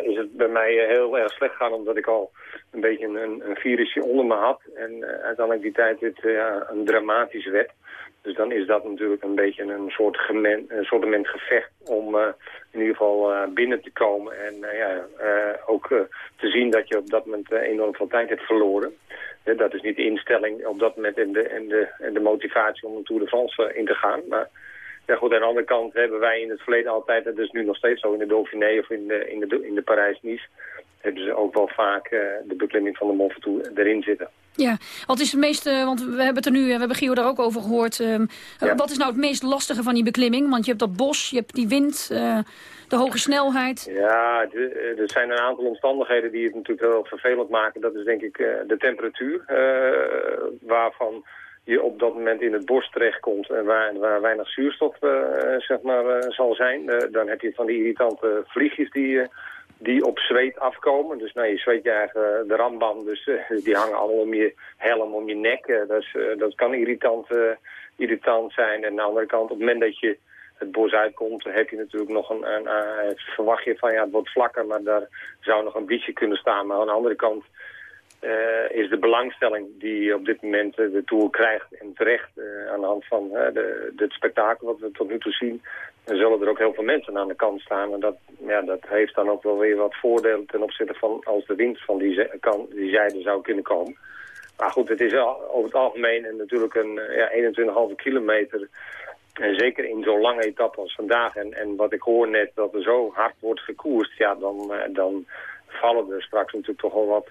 [SPEAKER 22] is het bij mij heel erg slecht gegaan, omdat ik al een beetje een, een virusje onder me had. En uiteindelijk die tijdrit ja, een dramatische werd. Dus dan is dat natuurlijk een beetje een soort, gemen, een gevecht om uh, in ieder geval uh, binnen te komen. En uh, ja, ook te zien dat je op dat moment enorm veel tijd hebt verloren. dat is niet de instelling op dat moment en de, en de, en de motivatie om een Tour de France in te gaan. Maar ja, goed, aan de andere kant hebben wij in het verleden altijd, dat is nu nog steeds zo in de Dauphiné of in de, in de, in de Parijs-Nice, hebben ze ook wel vaak de beklimming van de Mont Ventoux erin zitten.
[SPEAKER 14] Ja, wat is het meeste, want we hebben het er nu, we hebben Gio daar ook over gehoord. Ehm, wat is nou het meest lastige van die beklimming? Want je hebt dat bos, je hebt die wind, uh, de hoge snelheid.
[SPEAKER 22] Ja, er zijn een aantal omstandigheden die het natuurlijk heel vervelend maken. Dat is denk ik de temperatuur, waarvan je op dat moment in het bos terechtkomt en waar, waar weinig zuurstof zeg maar, zal zijn. dan heb je van die irritante vliegjes die die op zweet afkomen. Dus nou, je zweet je eigen de rambam, dus uh, die hangen allemaal om je helm, om je nek. Uh, dat, is, dat kan irritant, irritant zijn. En aan de andere kant, op het moment dat je het bos uitkomt, heb je natuurlijk nog een, een verwacht je van ja, het wordt vlakker, maar daar zou nog een bietje kunnen staan. Maar aan de andere kant is de belangstelling die op dit moment de Tour krijgt en terecht aan de hand van de, dit spektakel wat we tot nu toe zien, en zullen er ook heel veel mensen aan de kant staan. En dat, ja, dat heeft dan ook wel weer wat voordelen ten opzichte van als de winst van die, kan, die zijde zou kunnen komen. Maar goed, het is over het algemeen natuurlijk een ja, 21,5 kilometer. En zeker in zo'n lange etappe als vandaag. En, en wat ik hoor net, dat er zo hard wordt gekoerst. Ja, dan, eh, dan vallen er straks natuurlijk toch wel wat,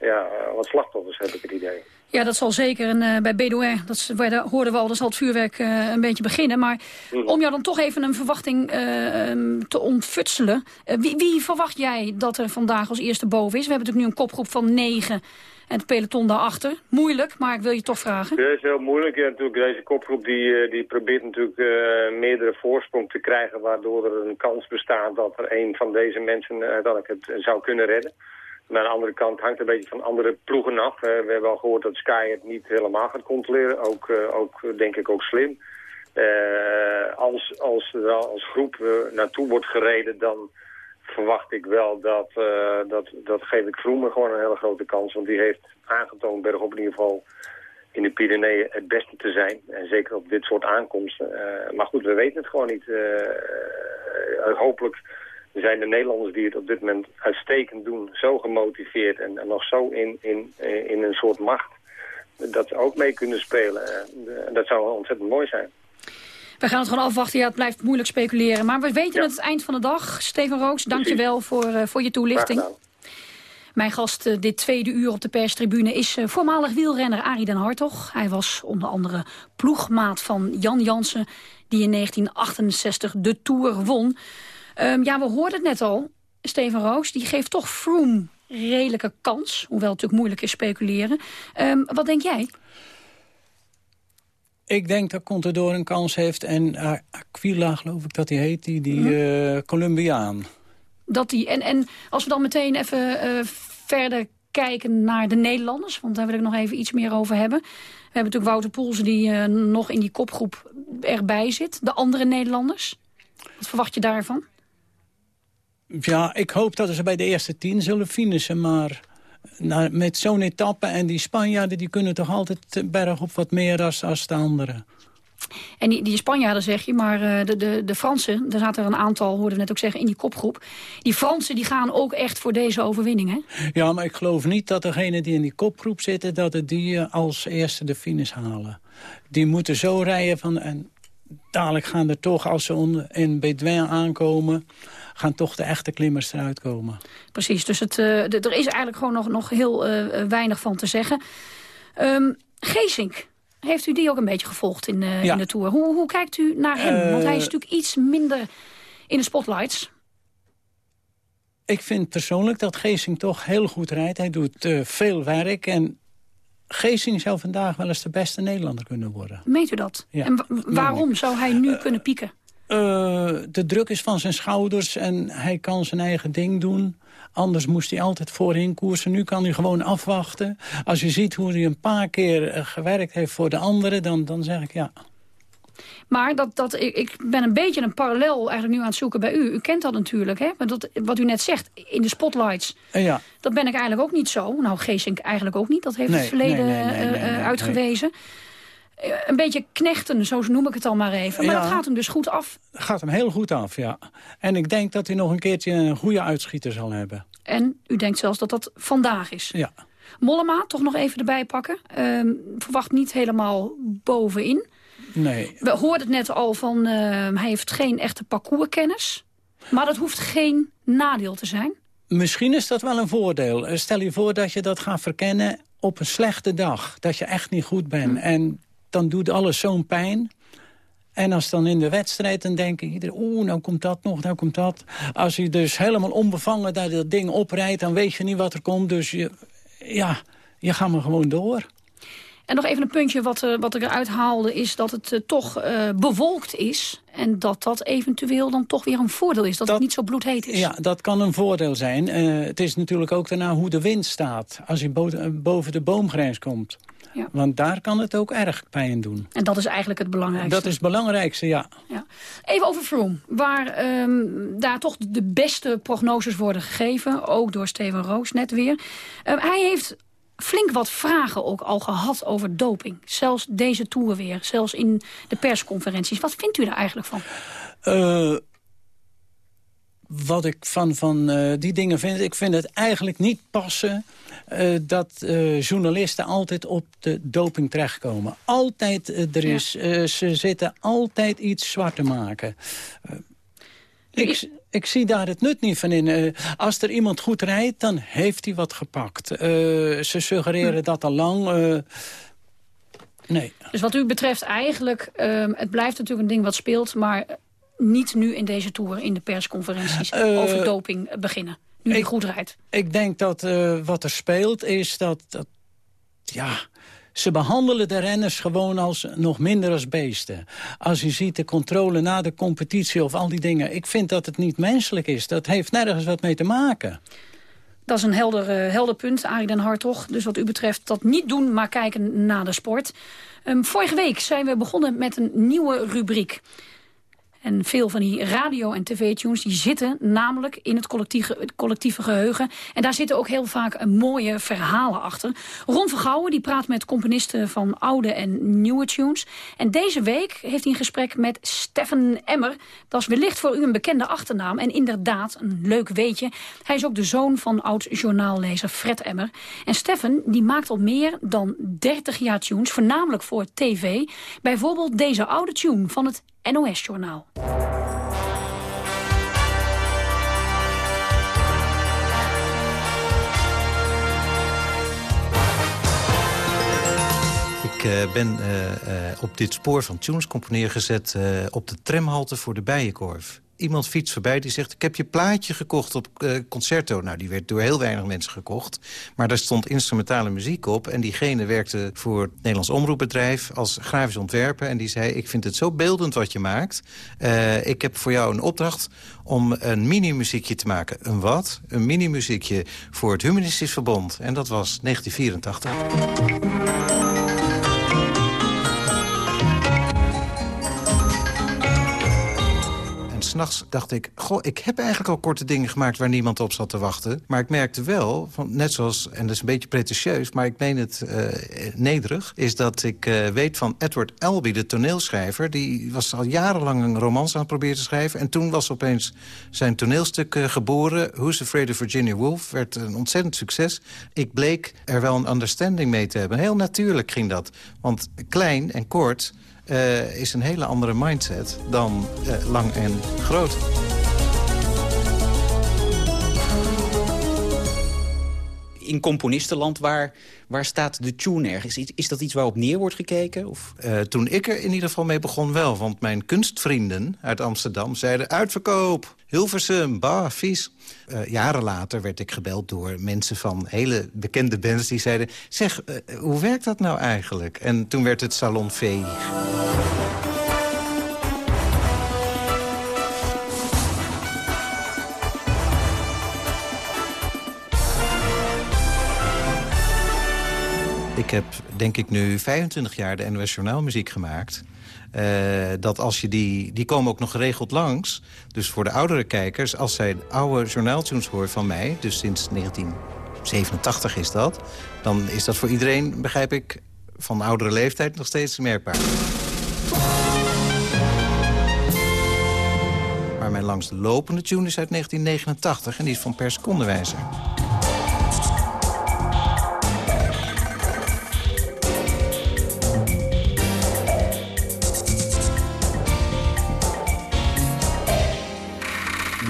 [SPEAKER 22] ja, wat slachtoffers, heb ik het idee.
[SPEAKER 14] Ja, dat zal zeker. En uh, bij Bedouin, dat hoorden we al, dat zal het vuurwerk uh, een beetje beginnen. Maar mm. om jou dan toch even een verwachting uh, te ontfutselen. Wie, wie, verwacht jij dat er vandaag als eerste boven is? We hebben natuurlijk nu een kopgroep van negen en het peloton daarachter. Moeilijk, maar ik wil je toch vragen.
[SPEAKER 22] Het is heel moeilijk. Ja, natuurlijk, deze kopgroep die, die probeert natuurlijk meerdere voorsprong te krijgen... waardoor er een kans bestaat dat er een van deze mensen dat ik het zou kunnen redden. Maar aan de andere kant hangt een beetje van andere ploegen af. we hebben al gehoord dat Sky het niet helemaal gaat controleren. Ook, uh, ook denk ik ook slim. Uh, als, als er als groep uh, naartoe wordt gereden, dan verwacht ik wel dat, dat, dat geef ik Vroemen gewoon een hele grote kans. Want die heeft aangetoond bergop in ieder geval in de Pyreneeën het beste te zijn. En zeker op dit soort aankomsten. maar goed, we weten het gewoon niet. hopelijk zijn de Nederlanders die het op dit moment uitstekend doen, zo gemotiveerd en, en nog zo in, in, in een soort macht, dat ze ook mee kunnen spelen. En dat zou ontzettend mooi zijn.
[SPEAKER 14] We gaan het gewoon afwachten. Ja, het blijft moeilijk speculeren. Maar we weten het, het eind van de dag. Steven Roos, dank je wel voor, uh, voor je toelichting. Mijn gast uh, dit tweede uur op de perstribune is uh, voormalig wielrenner Arie den Hartog. Hij was onder andere ploegmaat van Jan Jansen... die in 1968 de Tour won. Um, ja, we hoorden het net al. Steven Roos, die geeft toch Froome redelijke kans. Hoewel het natuurlijk moeilijk is speculeren. Um, wat denk jij?
[SPEAKER 15] Ik denk dat Contador een kans heeft. En Aquila, geloof ik dat hij heet, die, die uh, Colombiaan.
[SPEAKER 14] Dat die, en, en als we dan meteen even uh, verder kijken naar de Nederlanders... want daar wil ik nog even iets meer over hebben. We hebben natuurlijk Wouter Poels die nog in die kopgroep erbij zit. De andere Nederlanders. Wat verwacht je daarvan?
[SPEAKER 15] Ja, ik hoop dat ze bij de eerste tien zullen finishen. Maar nou, met zo'n etappe en die Spanjaarden... die kunnen toch altijd bergop wat meer als, als de anderen.
[SPEAKER 14] En die, die Spanjaarden zeg je, maar uh, de, de, de Fransen... er zaten er een aantal, hoorden we net ook zeggen, in die kopgroep. Die Fransen die gaan ook echt voor deze overwinning, hè?
[SPEAKER 15] Ja, maar ik geloof niet dat degenen die in die kopgroep zitten... dat het die uh, als eerste de finish halen. Die moeten zo rijden van... En dadelijk gaan er toch, als ze in Bedouin aankomen gaan toch de echte klimmers eruit komen.
[SPEAKER 14] Precies, dus het, uh, er is eigenlijk gewoon nog, nog heel uh, weinig van te zeggen. Um, Geesink, heeft u die ook een beetje gevolgd in, uh, ja. in de Tour? Hoe, hoe kijkt u naar hem? Want hij is natuurlijk iets minder in de spotlights.
[SPEAKER 15] Ik vind persoonlijk dat Geesink toch heel goed rijdt. Hij doet veel werk en Geesing zou vandaag wel eens de beste Nederlander kunnen worden.
[SPEAKER 14] Meent u dat? Ja. En waarom zou hij nu kunnen pieken?
[SPEAKER 15] Uh, de druk is van zijn schouders en hij kan zijn eigen ding doen. Anders moest hij altijd voorin koersen. Nu kan hij gewoon afwachten. Als je ziet hoe hij een paar keer eh, gewerkt heeft voor de anderen... dan, dan zeg ik ja.
[SPEAKER 14] Maar dat, dat, ik, ik ben een beetje een parallel eigenlijk nu aan het zoeken bij u. U kent dat natuurlijk, hè? Maar dat, wat u net zegt, in de spotlights.
[SPEAKER 15] Ja.
[SPEAKER 14] Dat ben ik eigenlijk ook niet zo. Nou, Geesink eigenlijk ook niet. Dat heeft het verleden nee, nee, nee, uh, uitgewezen. Eh, een beetje knechten, zo noem ik het al maar even. Maar dat gaat hem dus goed af.
[SPEAKER 15] Gaat hem heel goed af, ja. En ik denk dat hij nog een keertje een goede uitschieter zal hebben.
[SPEAKER 14] En u denkt zelfs dat dat vandaag is?
[SPEAKER 15] Ja.
[SPEAKER 14] Mollema, toch nog even erbij pakken. Uh, verwacht niet helemaal bovenin.
[SPEAKER 15] Nee.
[SPEAKER 14] We hoorden het net al van, uh, hij heeft geen echte parcourskennis. Maar dat hoeft geen nadeel te zijn.
[SPEAKER 15] Misschien is dat wel een voordeel. Stel je voor dat je dat gaat verkennen op een slechte dag, dat je echt niet goed bent. En dan doet alles zo'n pijn. En als dan in de wedstrijd, dan denk ik oeh, nou komt dat nog, nou komt dat. Als je dus helemaal onbevangen daar dat ding oprijdt... dan weet je niet wat er komt. Dus je, ja, je gaat maar gewoon door.
[SPEAKER 14] En nog even een puntje wat, uh, wat ik eruit haalde... is dat het uh, toch uh, bewolkt is. En dat dat eventueel dan toch weer een voordeel is. Dat, dat het niet zo bloedheet is.
[SPEAKER 15] Ja, dat kan een voordeel zijn. het is natuurlijk ook daarna hoe de wind staat. Als je boven de boomgrens komt. Ja. Want daar kan het ook erg pijn doen.
[SPEAKER 14] En dat is eigenlijk het belangrijkste?
[SPEAKER 15] Dat is het belangrijkste, ja.
[SPEAKER 14] ja. Even over Froome, waar um, daar toch de beste prognoses worden gegeven. Ook door Steven Roos net weer. Uh, hij heeft flink wat vragen ook al gehad over doping. Zelfs deze Tour weer, zelfs in de persconferenties. Wat vindt u daar eigenlijk van?
[SPEAKER 15] Uh, wat ik van, van uh, die dingen vind, ik vind het eigenlijk niet passen... Uh, dat uh, journalisten altijd op de doping terechtkomen. Altijd er is, ja. ze zitten altijd iets zwart te maken. ik, ik zie daar het nut niet van in. als er iemand goed rijdt, dan heeft hij wat gepakt. ze suggereren hm. dat al lang... nee.
[SPEAKER 14] Dus wat u betreft eigenlijk, uh, het blijft natuurlijk een ding wat speelt... maar niet nu in deze tour in de persconferenties over doping beginnen. Nu die goed rijdt.
[SPEAKER 15] Ik denk dat uh, wat er speelt is dat, dat... ja, ze behandelen de renners gewoon als nog minder als beesten. Als je ziet de controle na de competitie of al die dingen. Ik vind dat het niet menselijk is. Dat heeft nergens wat mee te maken.
[SPEAKER 14] Dat is een helder, uh, helder punt, Arie den Hartog. Dus wat u betreft dat niet doen, maar kijken naar de sport. Um, vorige week zijn we begonnen met een nieuwe rubriek. En veel van die radio- en tv-tunes die zitten namelijk in het collectieve, collectieve geheugen. En daar zitten ook heel vaak mooie verhalen achter. Ron Vergouwen die praat met componisten van oude en nieuwe tunes. En deze week heeft hij een gesprek met Stefan Emmer. Dat is wellicht voor u een bekende achternaam. En inderdaad, een leuk weetje. Hij is ook de zoon van oud-journaallezer Fred Emmer. En Stefan die maakt al meer dan 30 jaar tunes, voornamelijk voor tv. Bijvoorbeeld deze oude tune van het NOS-journaal.
[SPEAKER 23] Ik uh, ben uh, uh, op dit spoor van tunes neergezet op de tramhalte voor de Bijenkorf iemand fietst voorbij die zegt... ik heb je plaatje gekocht op uh, Concerto. Nou, die werd door heel weinig mensen gekocht. Maar daar stond instrumentale muziek op. En diegene werkte voor het Nederlands Omroepbedrijf als grafisch ontwerper. En die zei, ik vind het zo beeldend wat je maakt. Uh, ik heb voor jou een opdracht om een mini-muziekje te maken. Een wat? Een mini-muziekje voor het Humanistisch Verbond. En dat was 1984. S'nachts dacht ik... goh, ik heb eigenlijk al korte dingen gemaakt waar niemand op zat te wachten. Maar ik merkte wel, van, net zoals, en dat is een beetje pretentieus... maar ik meen het uh, nederig, is dat ik uh, weet van Edward Albee, de toneelschrijver... die was al jarenlang een romans aan het proberen te schrijven... en toen was opeens zijn toneelstuk uh, geboren. Who's Afraid of Virginia Woolf werd een ontzettend succes. Ik bleek er wel een understanding mee te hebben. Heel natuurlijk ging dat. Want klein en kort uh, is een hele andere mindset dan uh, lang en groot.
[SPEAKER 24] In componistenland, waar, waar staat de tune ergens? Is, is dat iets waarop neer wordt gekeken? Of?
[SPEAKER 23] Uh, toen ik er in ieder geval mee begon wel. Want mijn kunstvrienden uit Amsterdam zeiden... uitverkoop, Hilversum, bah, vies. Uh, jaren later werd ik gebeld door mensen van hele bekende bands... die zeiden, zeg, uh, hoe werkt dat nou eigenlijk? En toen werd het Salon V. Ik heb, denk ik, nu 25 jaar de NOS Journaalmuziek gemaakt. Uh, dat als je die... Die komen ook nog geregeld langs. Dus voor de oudere kijkers, als zij oude journaaltunes horen van mij... dus sinds 1987 is dat... dan is dat voor iedereen, begrijp ik, van oudere leeftijd nog steeds merkbaar. Maar mijn langslopende tune is uit 1989 en die is van Per Secondewijzer.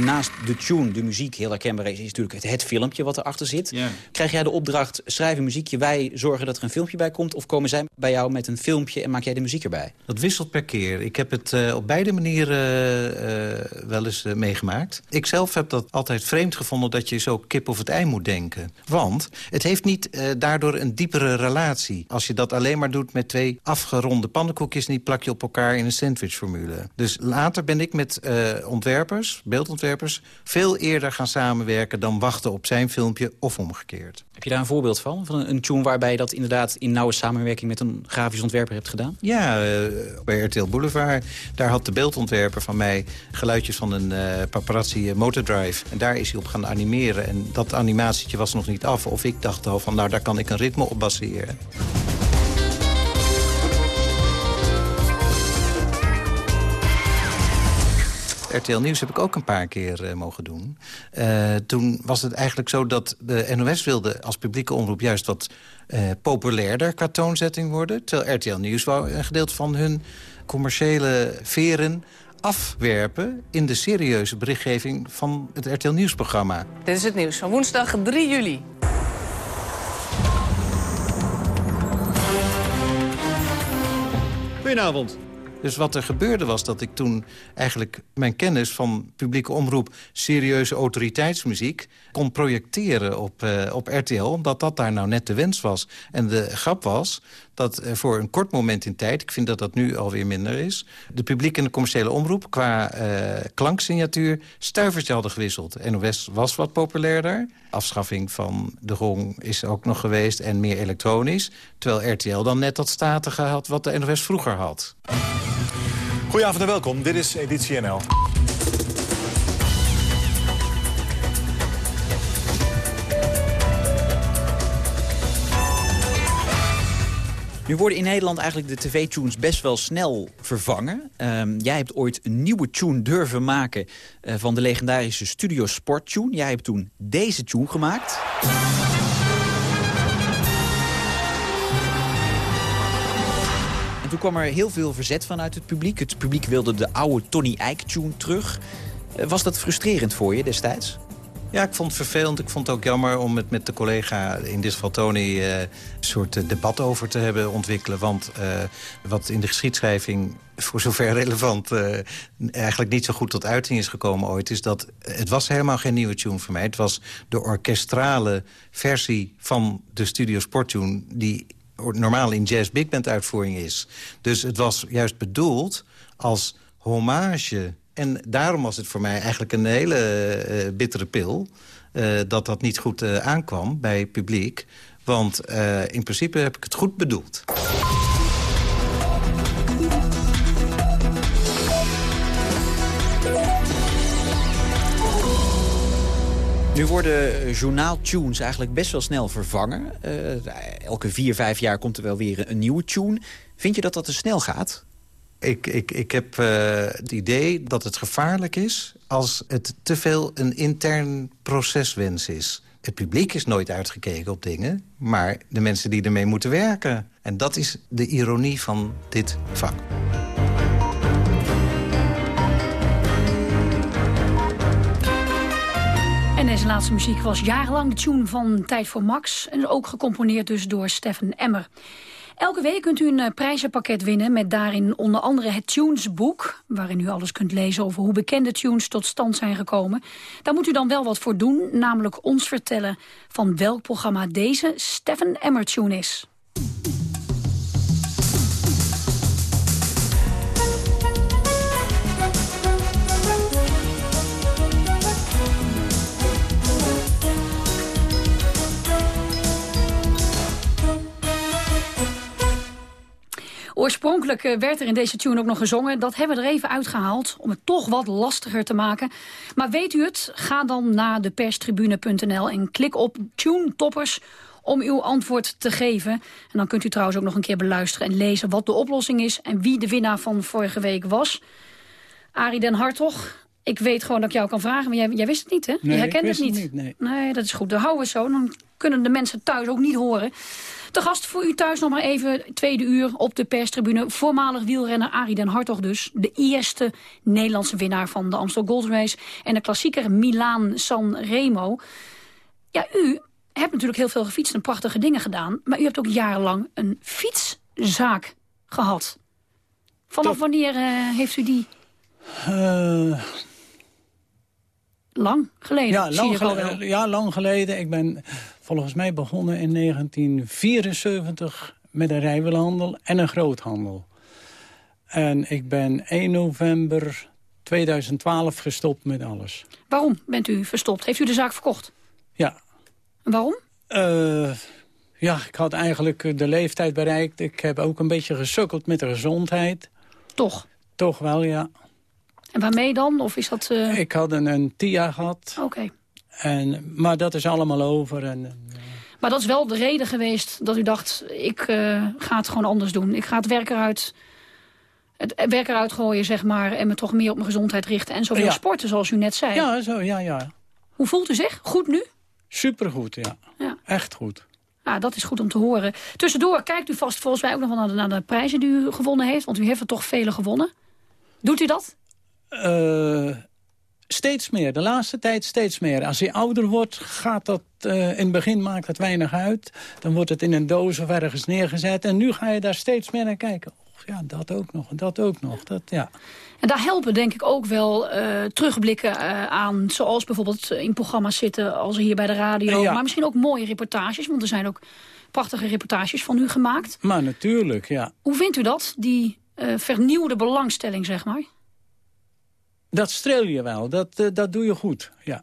[SPEAKER 24] Naast de tune, de muziek, heel herkenbaar is... is natuurlijk het, het filmpje wat erachter zit. Krijg jij de opdracht, schrijf een muziekje, wij zorgen dat er een filmpje bij komt... of komen zij bij jou met een filmpje en maak jij de muziek erbij?
[SPEAKER 23] Dat wisselt per keer. Ik heb het uh, op beide manieren uh, wel eens uh, meegemaakt. Ik zelf heb dat altijd vreemd gevonden dat je zo kip of het ei moet denken. Want het heeft niet daardoor een diepere relatie. Als je dat alleen maar doet met twee afgeronde pannenkoekjes... en die plak je op elkaar in een sandwichformule. Dus later ben ik met ontwerpers, beeldontwerpers... veel eerder gaan samenwerken dan wachten op zijn filmpje of omgekeerd.
[SPEAKER 24] Heb je daar een voorbeeld van? Van een, tune waarbij je dat inderdaad in nauwe samenwerking met een grafisch ontwerper hebt gedaan?
[SPEAKER 23] Ja, uh, bij RTL Boulevard. Daar had de beeldontwerper van mij geluidjes van een uh, paparazzi motordrive. En daar is hij op gaan animeren. En dat animatietje was nog niet af. Of ik dacht al van, nou, daar kan ik een ritme op baseren. RTL Nieuws heb ik ook een paar keer uh, mogen doen. Uh, toen was het eigenlijk zo dat de NOS wilde als publieke omroep... juist wat uh, populairder qua toonzetting worden. Terwijl RTL Nieuws wou een gedeelte van hun commerciële veren afwerpen in de serieuze berichtgeving van het RTL Nieuws-programma.
[SPEAKER 25] Dit is het nieuws van woensdag 3 juli.
[SPEAKER 23] Goedenavond. Dus wat er gebeurde was dat ik toen eigenlijk mijn kennis van publieke omroep... serieuze autoriteitsmuziek kon projecteren op, uh, op RTL... omdat dat daar nou net de wens was. En de grap was dat uh, voor een kort moment in tijd... ik vind dat dat nu alweer minder is... de publieke en de commerciële omroep qua uh, klanksignatuur... stuivertje hadden gewisseld. NOS was wat populairder. Afschaffing van de gong is ook nog geweest en meer elektronisch. Terwijl RTL dan net dat statige had wat de NOS vroeger had.
[SPEAKER 26] Goedenavond en welkom. Dit is Editie NL.
[SPEAKER 24] Nu worden in Nederland eigenlijk de tv-tunes best wel snel vervangen. Um, jij hebt ooit een nieuwe tune durven maken uh, van de legendarische Studio Sport tune. Jij hebt toen deze tune gemaakt. En toen kwam er heel veel verzet vanuit het publiek. Het publiek wilde de oude Tony Eijk-tune terug. Uh, was dat frustrerend voor je destijds?
[SPEAKER 23] Ja, ik vond het vervelend. Ik vond het ook jammer om het met de collega, in dit geval Tony... Uh, een soort uh, debat over te hebben ontwikkelen. Want uh, wat in de geschiedschrijving voor zover relevant... eigenlijk niet zo goed tot uiting is gekomen ooit... is dat het was helemaal geen nieuwe tune voor mij. Het was de orkestrale versie van de Studio Sporttune... die normaal in jazz big band uitvoering is. Dus het was juist bedoeld als hommage en daarom was het voor mij eigenlijk een hele uh, bittere pil... Uh, dat dat niet goed uh, aankwam bij publiek. Want in principe heb ik het goed bedoeld.
[SPEAKER 24] Nu worden journaaltunes eigenlijk best wel snel vervangen. elke vier, vijf jaar komt er wel weer een nieuwe tune. Vind je dat dat te snel gaat?
[SPEAKER 23] Ik, ik, ik heb uh, het idee dat het gevaarlijk is als het te veel een intern proceswens is. Het publiek is nooit uitgekeken op dingen, maar de mensen die ermee moeten werken. En dat is de ironie van dit vak.
[SPEAKER 14] En deze laatste muziek was jarenlang de tune van Tijd voor Max... en ook gecomponeerd dus door Steffen Emmer. Elke week kunt u een uh, prijzenpakket winnen met daarin onder andere het Tunes-boek... waarin u alles kunt lezen over hoe bekende tunes tot stand zijn gekomen. Daar moet u dan wel wat voor doen, namelijk ons vertellen... van welk programma deze Stefan Emmer-tune is. Oorspronkelijk eh, werd er in deze tune ook nog gezongen. Dat hebben we er even uitgehaald om het toch wat lastiger te maken. Maar weet u het? Ga dan naar de perstribune.nl en klik op Tune Toppers om uw antwoord te geven. En dan kunt u trouwens ook nog een keer beluisteren en lezen wat de oplossing is... en wie de winnaar van vorige week was. Arie den Hartog, Ik weet gewoon dat ik jou kan vragen, maar jij, jij wist het niet, hè?
[SPEAKER 15] Nee,
[SPEAKER 14] je herkent het niet.
[SPEAKER 15] het niet, nee.
[SPEAKER 14] nee, dat is goed. Dan houden we zo. Dan kunnen de mensen thuis ook niet horen. De gast voor u thuis nog maar even, tweede uur op de perstribune. Voormalig wielrenner Arie den Hartog dus. De eerste Nederlandse winnaar van de Amstel Gold Race. En de klassieker Milaan-San Remo. Ja, u hebt natuurlijk heel veel gefietst en prachtige dingen gedaan. Maar u hebt ook jarenlang een fietszaak gehad. Vanaf wanneer eh, heeft u die?
[SPEAKER 15] Eh,
[SPEAKER 14] Lang geleden,
[SPEAKER 15] ja, lang geleden,
[SPEAKER 14] wel.
[SPEAKER 15] ja, lang geleden. Ik ben volgens mij begonnen in 1974 met een rijwielhandel en een groothandel. En ik ben 1 november 2012 gestopt met alles.
[SPEAKER 14] Waarom bent u verstopt? Heeft u de zaak verkocht?
[SPEAKER 15] Ja.
[SPEAKER 14] En waarom?
[SPEAKER 15] Eh, ja, ik had eigenlijk de leeftijd bereikt. Ik heb ook een beetje gesukkeld met de gezondheid.
[SPEAKER 14] Toch?
[SPEAKER 15] Toch wel, ja.
[SPEAKER 14] En waarmee dan? Of is dat... eh,
[SPEAKER 15] Ik had een, een TIA gehad.
[SPEAKER 14] Oké.
[SPEAKER 15] En, maar dat is allemaal over. En, eh,
[SPEAKER 14] Maar dat is wel de reden geweest dat u dacht... ik eh, ga het gewoon anders doen. Ik ga het werk eruit, het werk eruit gooien, zeg maar... en me toch meer op mijn gezondheid richten. En zoveel
[SPEAKER 15] Ja.
[SPEAKER 14] sporten, zoals u net zei.
[SPEAKER 15] ja, zo, ja, ja.
[SPEAKER 14] Hoe voelt u zich? Goed nu?
[SPEAKER 15] Supergoed, ja.
[SPEAKER 14] Ja.
[SPEAKER 15] Echt goed.
[SPEAKER 14] Ja, dat is goed om te horen. Tussendoor kijkt u vast volgens mij ook nog wel naar de, naar de prijzen die u gewonnen heeft. Want u heeft er toch vele gewonnen. Doet u dat?
[SPEAKER 15] Eh, steeds meer. De laatste tijd steeds meer. Als hij ouder wordt, gaat dat... eh, in het begin maakt het weinig uit. Dan wordt het in een doos of ergens neergezet. En nu ga je daar steeds meer naar kijken. Och, ja, dat ook nog, dat ook nog. Dat, ja.
[SPEAKER 14] En daar helpen denk ik ook wel eh, terugblikken aan... zoals bijvoorbeeld in programma's zitten als hier bij de radio.
[SPEAKER 15] Ja.
[SPEAKER 14] Maar misschien ook mooie reportages. Want er zijn ook prachtige reportages van u gemaakt.
[SPEAKER 15] Maar natuurlijk, ja.
[SPEAKER 14] Hoe vindt u dat, die vernieuwde belangstelling, zeg maar?
[SPEAKER 15] Dat streel je wel. Dat, eh, dat doe je goed, ja.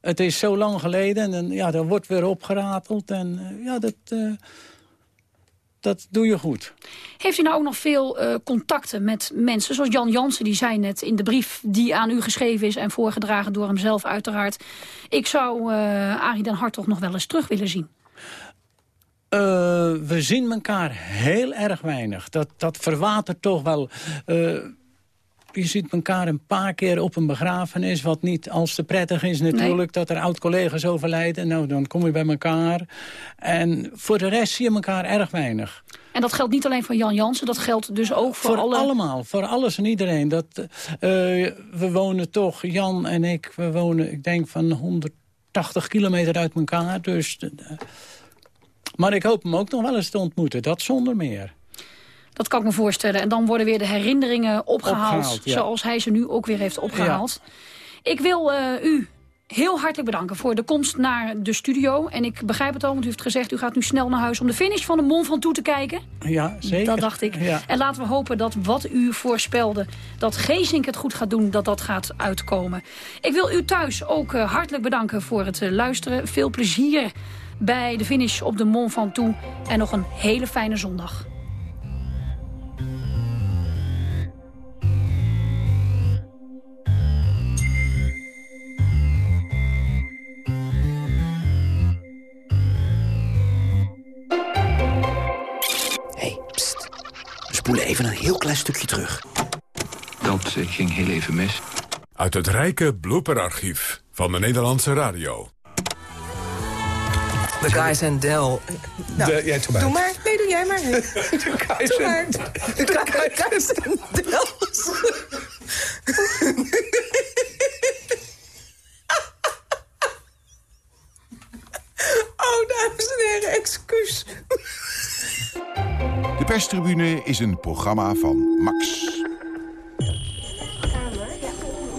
[SPEAKER 15] Het is zo lang geleden en ja, dan wordt weer opgerateld. En eh, ja, dat, eh, dat doe je goed.
[SPEAKER 14] Heeft u nou ook nog veel contacten met mensen? Zoals Jan Jansen, die zei net in de brief die aan u geschreven is... en voorgedragen door hemzelf uiteraard. Ik zou Arie den Hartog nog wel eens terug willen zien.
[SPEAKER 15] We zien elkaar heel erg weinig. Dat, dat verwatert toch wel. Je ziet elkaar een paar keer op een begrafenis... wat niet als te prettig is natuurlijk, dat er oud-collega's overlijden. Nou, dan kom je bij elkaar. En voor de rest zie je elkaar erg weinig.
[SPEAKER 14] En dat geldt niet alleen voor Jan Jansen, dat geldt dus ook voor,
[SPEAKER 15] Voor
[SPEAKER 14] alle...
[SPEAKER 15] allemaal, voor alles en iedereen. Dat, eh, we wonen toch, Jan en ik, we wonen, ik denk van 180 kilometer uit elkaar. Dus, eh, maar ik hoop hem ook nog wel eens te ontmoeten, dat zonder meer.
[SPEAKER 14] Dat kan ik me voorstellen. En dan worden weer de herinneringen opgehaald,
[SPEAKER 15] Opgehaald, ja.
[SPEAKER 14] zoals hij ze nu ook weer heeft opgehaald. Ik wil eh, u heel hartelijk bedanken voor de komst naar de studio. En ik begrijp het al, want u heeft gezegd... u gaat nu snel naar huis om de finish van de Mont Ventoux te kijken.
[SPEAKER 15] Ja, zeker.
[SPEAKER 14] Dat dacht ik.
[SPEAKER 15] Ja.
[SPEAKER 14] En laten we hopen dat wat u voorspelde... dat Geesink het goed gaat doen, dat dat gaat uitkomen. Ik wil u thuis ook eh, hartelijk bedanken voor het eh, luisteren. Veel plezier bij de finish op de Mont Ventoux. En nog een hele fijne zondag.
[SPEAKER 27] Spoelen even een heel klein stukje terug.
[SPEAKER 1] Dat ging heel even mis. Uit het rijke blooperarchief van de Nederlandse radio.
[SPEAKER 25] De Guys and Del.
[SPEAKER 27] De- jij doe maar.
[SPEAKER 25] Doe maar. Nee, doe jij maar. De
[SPEAKER 27] Guys
[SPEAKER 25] doe maar.
[SPEAKER 27] and-
[SPEAKER 25] De Guys and Dels. Oh, dames en heren, excuus.
[SPEAKER 28] De perstribune is een programma van Max.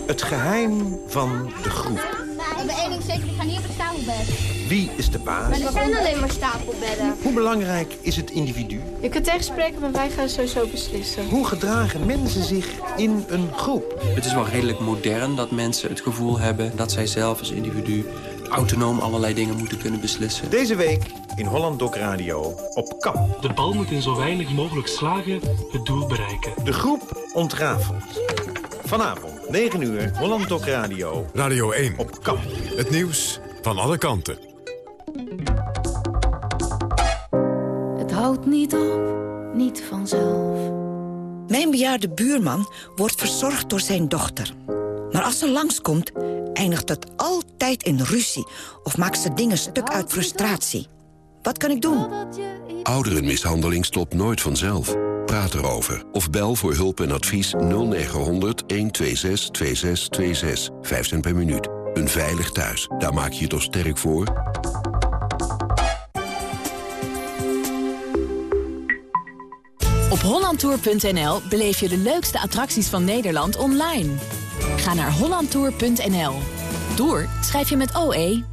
[SPEAKER 27] Het geheim van de groep.
[SPEAKER 29] Ik heb één ding zeker, ik ga niet op het stapelbed.
[SPEAKER 27] Wie is de
[SPEAKER 29] Maar
[SPEAKER 27] baas?
[SPEAKER 29] er zijn alleen maar stapelbedden.
[SPEAKER 27] Hoe belangrijk is het individu?
[SPEAKER 29] Je kunt tegenspreken, maar wij gaan sowieso beslissen.
[SPEAKER 27] Hoe gedragen mensen zich in een groep?
[SPEAKER 30] Het is wel redelijk modern dat mensen het gevoel hebben... dat zij zelf als individu autonoom allerlei dingen moeten kunnen beslissen.
[SPEAKER 27] Deze week in Holland Doc Radio op KAP.
[SPEAKER 31] De bal moet in zo weinig mogelijk slagen het doel bereiken.
[SPEAKER 27] De groep ontrafelt. Vanavond, 9 uur, Holland Doc Radio.
[SPEAKER 1] Radio 1.
[SPEAKER 27] Op KAP.
[SPEAKER 1] Het nieuws van alle kanten.
[SPEAKER 32] Het houdt niet op, niet vanzelf.
[SPEAKER 33] Mijn bejaarde buurman wordt verzorgd door zijn dochter.
[SPEAKER 34] Maar als ze langskomt, eindigt het altijd in ruzie... of maakt ze dingen stuk uit frustratie. Wat kan ik doen?
[SPEAKER 35] Ouderenmishandeling stopt nooit vanzelf. Praat erover of bel voor hulp en advies 0900 126 2626. 5 cent per minuut. Een veilig thuis. Daar maak je je toch sterk voor?
[SPEAKER 36] Op hollandtour.nl beleef je de leukste attracties van Nederland online. Ga naar hollandtour.nl. Tour schrijf je met OE.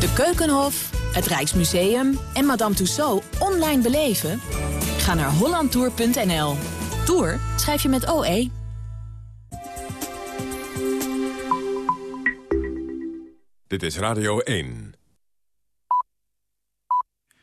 [SPEAKER 36] De Keukenhof, het Rijksmuseum en Madame Tussaud online beleven? Ga naar hollandtour.nl. Tour schrijf je met OE.
[SPEAKER 1] Dit is Radio 1.